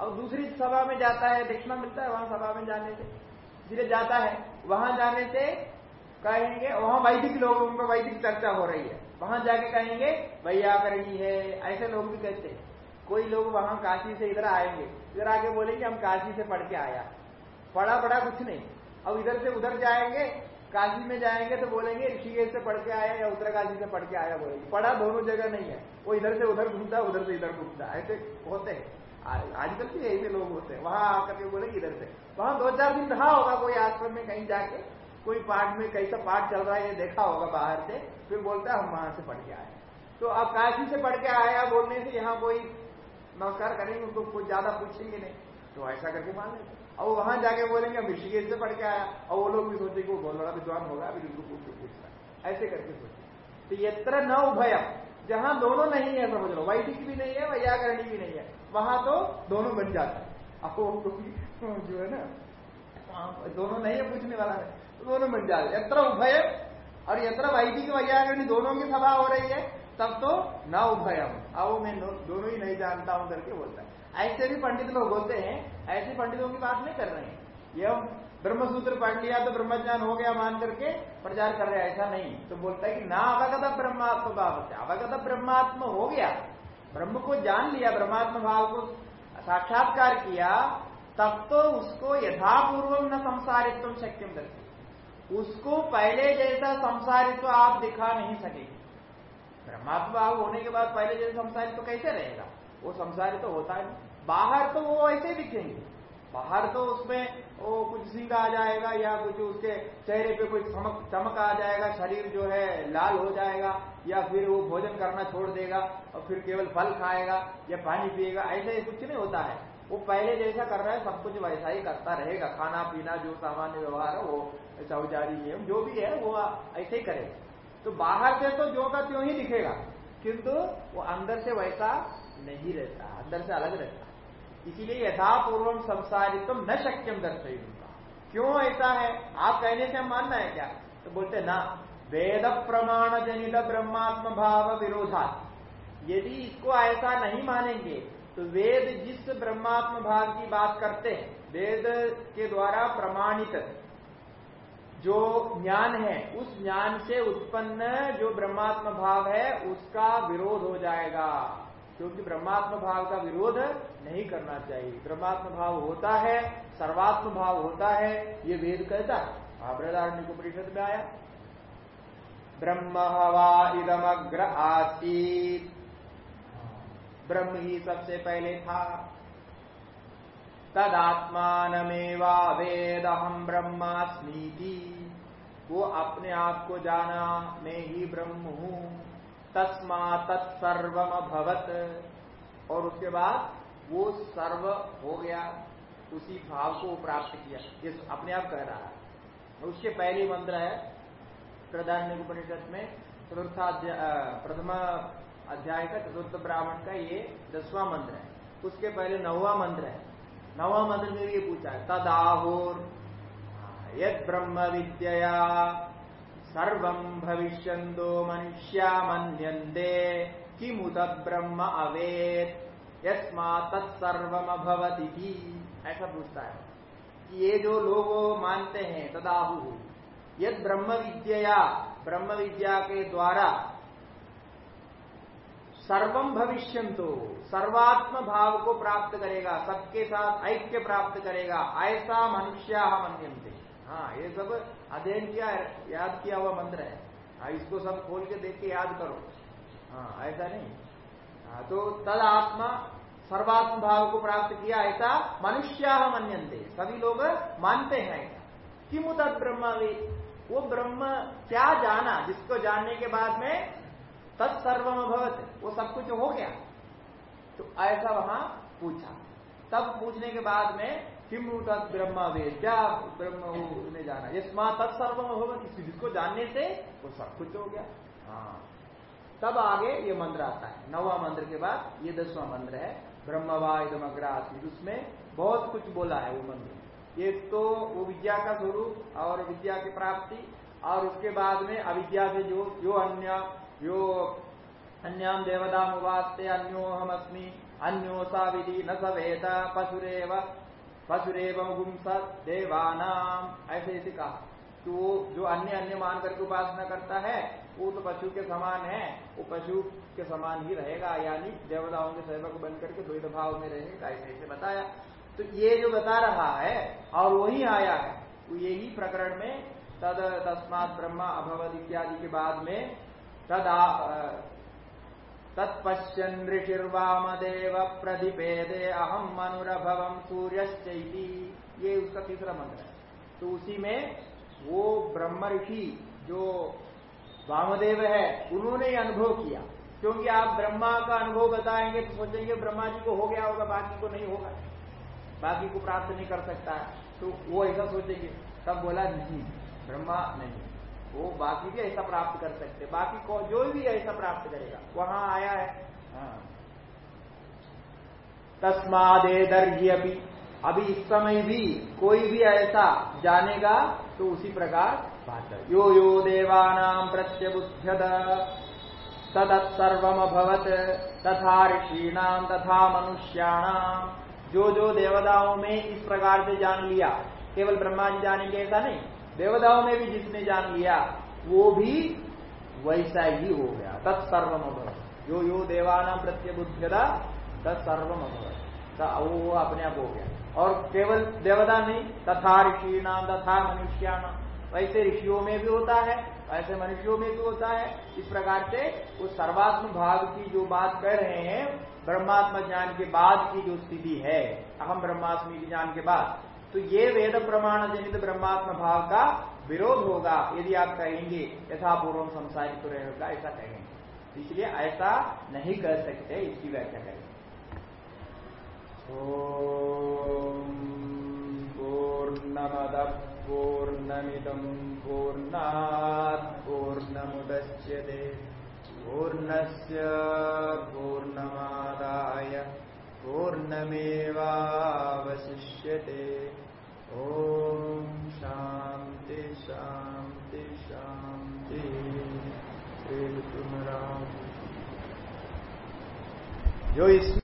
[SPEAKER 1] अब दूसरी सभा में जाता है देखना मिलता है, वहाँ सभा में जाने से धीरे जाता है, वहाँ जाने से कहेंगे, वहाँ वैदिक लोगों को वैदिक चर्चा हो रही है। वहाँ जाके कहेंगे वैयाकरणी है ऐसे लोग भी कहते हैं। कोई लोग वहाँ काशी से इधर आएँगे, इधर आके बोलेंगे, हम काशी से पढ़ के आया। पढ़ा पढ़ा कुछ नहीं। अब इधर से उधर जाएँगे, काशी में जाएँगे तो बोलेंगे, ऋषिकेश से पढ़ के आया या उत्तरकाशी से पढ़ के आया? बोलेंगे। पढ़ा, दोनों जगह नहीं है। वो इधर से उधर घूमता, उधर से इधर घूमता। ऐसे होते हैं। आजकल भी ऐसे लोग होते हैं। वहाँ आकर के बोलेंगे इधर से। वहाँ दो चार दिन रहा होगा कोई आश्रम में कहीं जाके। कोई पाठ में कैसा पाठ चल रहा है, ये देखा होगा बाहर से। फिर बोलता है, हम वहाँ से पढ़ के आए तो अब काशी से पढ़ के आया बोलने से यहाँ कोई नमस्कार करेंगे, उनको कुछ ज़्यादा पूछेंगे नहीं। तो ऐसा करके मान लेते और वहाँ जाके बोलेंगे, हम ऋषिकेश से पढ़ के आया। और वो लोग भी सोचे वो बहुत बड़ा विद्वान होगा, अभी उनको पूछ के पूछ रहा ऐसे करके सोचे तो यत्र न उभय जहाँ दोनों नहीं है, समझ लो वैदिक भी नहीं है, वैयाकरणी भी नहीं है, वहाँ तो दोनों बन जाता है। अब जो है ना दोनों नहीं है, पूछने वाला है तो दोनों बन जाते यत्र उभय और यत्र वैदिक वैयाकरणी दोनों की सभा हो रही है। तब तो न उभयम अब मैं दोनों ही नहीं जानता हूँ करके बोलता है ऐसे भी पंडित लोग होते हैं ऐसे पंडितों की बात नहीं कर रहे हैं ये ब्रह्मसूत्र पढ़ लिया तो ब्रह्मज्ञान हो गया मान करके प्रचार कर रहे ऐसा नहीं तो बोलता है कि ना अवगत ब्रह्मात्म भाव अवगत ब्रह्मात्म हो गया ब्रह्म को जान लिया ब्रह्मात्म भाव को साक्षात्कार किया तब तो उसको यथापूर्व न संसारित्व शक्यम उसको पहले जैसा संसारित्व आप दिखा नहीं सकेंगे ब्रह्मात्म भाव होने के बाद पहले जैसे संसारित तो कैसे रहेगा? वो संसारित तो होता है। बाहर तो वो ऐसे ही दिखेंगे। बाहर तो उसमें वो कुछ सीधा आ जाएगा या कुछ उसके चेहरे पे कुछ चमक चमक आ जाएगा, शरीर जो है लाल हो जाएगा, या फिर वो भोजन करना छोड़ देगा और फिर केवल फल खाएगा या पानी पिएगा, ऐसे कुछ नहीं होता है। वो पहले जैसा कर रहा है, सब कुछ वैसा ही करता रहेगा। खाना पीना जो सामान्य व्यवहार है वो शौचारी नियम जो भी है, वो ऐसे ही करेगा। तो बाहर से तो जो का त्यों ही दिखेगा, किंतु वो अंदर से वैसा नहीं रहता, अंदर से अलग रहता। इसीलिए यथापूर्वम संसारित्व न शक्यम दर्शयुगा क्यों ऐसा है? आप कहने से हम मानना है क्या? तो बोलते ना, वेद प्रमाण जनित ब्रह्मात्म भाव विरोधा यदि इसको ऐसा नहीं मानेंगे तो वेद जिस ब्रह्मात्म भाव की बात करते हैं, वेद के द्वारा प्रमाणित जो ज्ञान है, उस ज्ञान से उत्पन्न जो ब्रह्मात्म भाव है, उसका विरोध हो जाएगा। क्योंकि ब्रह्मात्म भाव का विरोध नहीं करना चाहिए। ब्रह्मात्म भाव होता है, सर्वात्म भाव होता है, ये वेद कहता है। को परिषद में आया। ब्रह्म हवा इदमग्र आसीत। ब्रह्म ही सबसे पहले था। तदात्मानमेवा वेद हम ब्रह्मास्मीति। वो अपने आप को जाना मैं ही ब्रह्म हूँ। तस्मा तत्सर्वम भवत और उसके बाद वो सर्व हो गया, उसी भाव को प्राप्त किया ये अपने आप कह रहा है। उसके पहले मंत्र है प्रधान उपनिषद में चतुर्था प्रथम अध्याय का चतुर्थ ब्राह्मण का ये दसवां मंत्र है। उसके पहले नौवा मंत्र है। नौवा मंत्र में भी पूछा है, तदाहुर। यद ब्रह्म विद्या सर्व भविष्य मनुष्या मनते किमुत ब्रह्म अवेद यस्मा तत्सर्वमभवती ऐसा पूछता है कि ये जो लोग मानते हैं, तदाहु, यद ब्रह्म विद्या ब्रह्म विद्या के द्वारा सर्वम भविष्य तो सर्वात्म भाव को प्राप्त करेगा, सबके साथ ऐक्य प्राप्त करेगा, ऐसा मनुष्य मनते हाँ ये सब अध्ययन किया याद किया हुआ मंत्र है। हाँ इसको सब खोल के देख के याद करो। हाँ ऐसा नहीं। हाँ तो तद आत्मा सर्वात्म भाव को प्राप्त किया, ऐसा मनुष्य मनते सभी लोग मानते हैं। ऐसा किमु तद ब्रह्मवेद वो ब्रह्म क्या जाना? जिसको जानने के बाद में तत्सर्वम भवत वो सब कुछ हो गया। तो ऐसा वहाँ पूछा। तब पूछने के बाद में, किम तत् ब्रह्म क्या ब्रह्म ने जाना। यस्मा तत्सर्वम भवत जिसको जानने से वो सब कुछ हो गया। हाँ। तब आगे ये मंत्र आता है। नवा मंत्र के बाद ये दसवां मंत्र है। ब्रह्मवा अग्रासी उसमें बहुत कुछ बोला है वो मंत्र। एक तो वो विद्या का स्वरूप और विद्या की प्राप्ति और उसके बाद में अविद्या से जो जो अन्य यो अन्याम देवता उवास्ते अन्योहम अस्मी अन्योसा विधि न सवेद पशुरेव पशुरेव गुंस देवानाम। ऐसे ऐसे कहा। तो वो जो अन्य अन्य मान करके उपासना करता है, वो तो पशु के समान है, वो पशु के समान ही रहेगा, यानी देवताओं के सेवक बन करके द्वैत भाव में रहेगा ऐसे ऐसे बताया। तो ये जो बता रहा है, और वही आया है यही प्रकरण में तद तस्मात ब्रह्मा अभवद इत्यादि के बाद में तदा तत्पश्यन ऋषिर्वामदेव प्रतिपेदे अहम मनुरभवम सूर्यश्चैती। ये उसका तीसरा मंत्र है। तो उसी में वो ब्रह्म ऋषि जो वामदेव है, उन्होंने ही अनुभव किया। क्योंकि आप ब्रह्मा का अनुभव बताएँगे तो सोचेंगे ब्रह्मा जी को हो गया होगा, बाकी को नहीं होगा। बाकी को प्राप्त नहीं कर सकता तो वो ऐसा सोचेंगे। तब बोला, नहीं, ब्रह्मा नहीं वो बाकी भी ऐसा प्राप्त कर सकते, बाकी को जो भी ऐसा प्राप्त करेगा, वहाँ आया है। हाँ। तस्मादेदर्घी अभी अभी इस समय भी कोई भी ऐसा जानेगा तो उसी प्रकार बात यो यो देवानाम प्रत्यबुध्यत तत्सर्वमभवत तथा ऋषीणाम तथा मनुष्याणाम जो जो देवताओं में इस प्रकार से जान लिया, केवल ब्रह्मा जी जानेंगे ऐसा नहीं। देवताओं में भी जिसने जान लिया, वो भी वैसा ही हो गया। तत्सर्वम जो यो देवाना प्रत्यबुद्धता तत्सर्वम वो अपने आप हो गया। और केवल देवता नहीं, तथा ऋषिना तथा मनुष्याना वैसे ऋषियों में भी होता है, वैसे मनुष्यों में भी होता है। इस प्रकार से उस सर्वात्म भाग की जो बात कर रहे हैं, ब्रह्मात्म ज्ञान के बाद की जो स्थिति है। अहम ब्रह्मात्मी ज्ञान के बाद। तो ये वेद प्रमाण जनित ब्रह्मात्म भाव का विरोध होगा, यदि आप कहेंगे यथापूर्व संसारित रहेगा ऐसा कहेंगे। इसलिए ऐसा नहीं कर सकते, इसकी व्याख्या करेंगे। पूर्णमद पूर्णमिदम पूर्णा पूर्णमुदच्यते। पूर्णस्य पूर्णमादाय पूर्णमेवावशिष्यते। ओम शांति शांति शांति। जो इस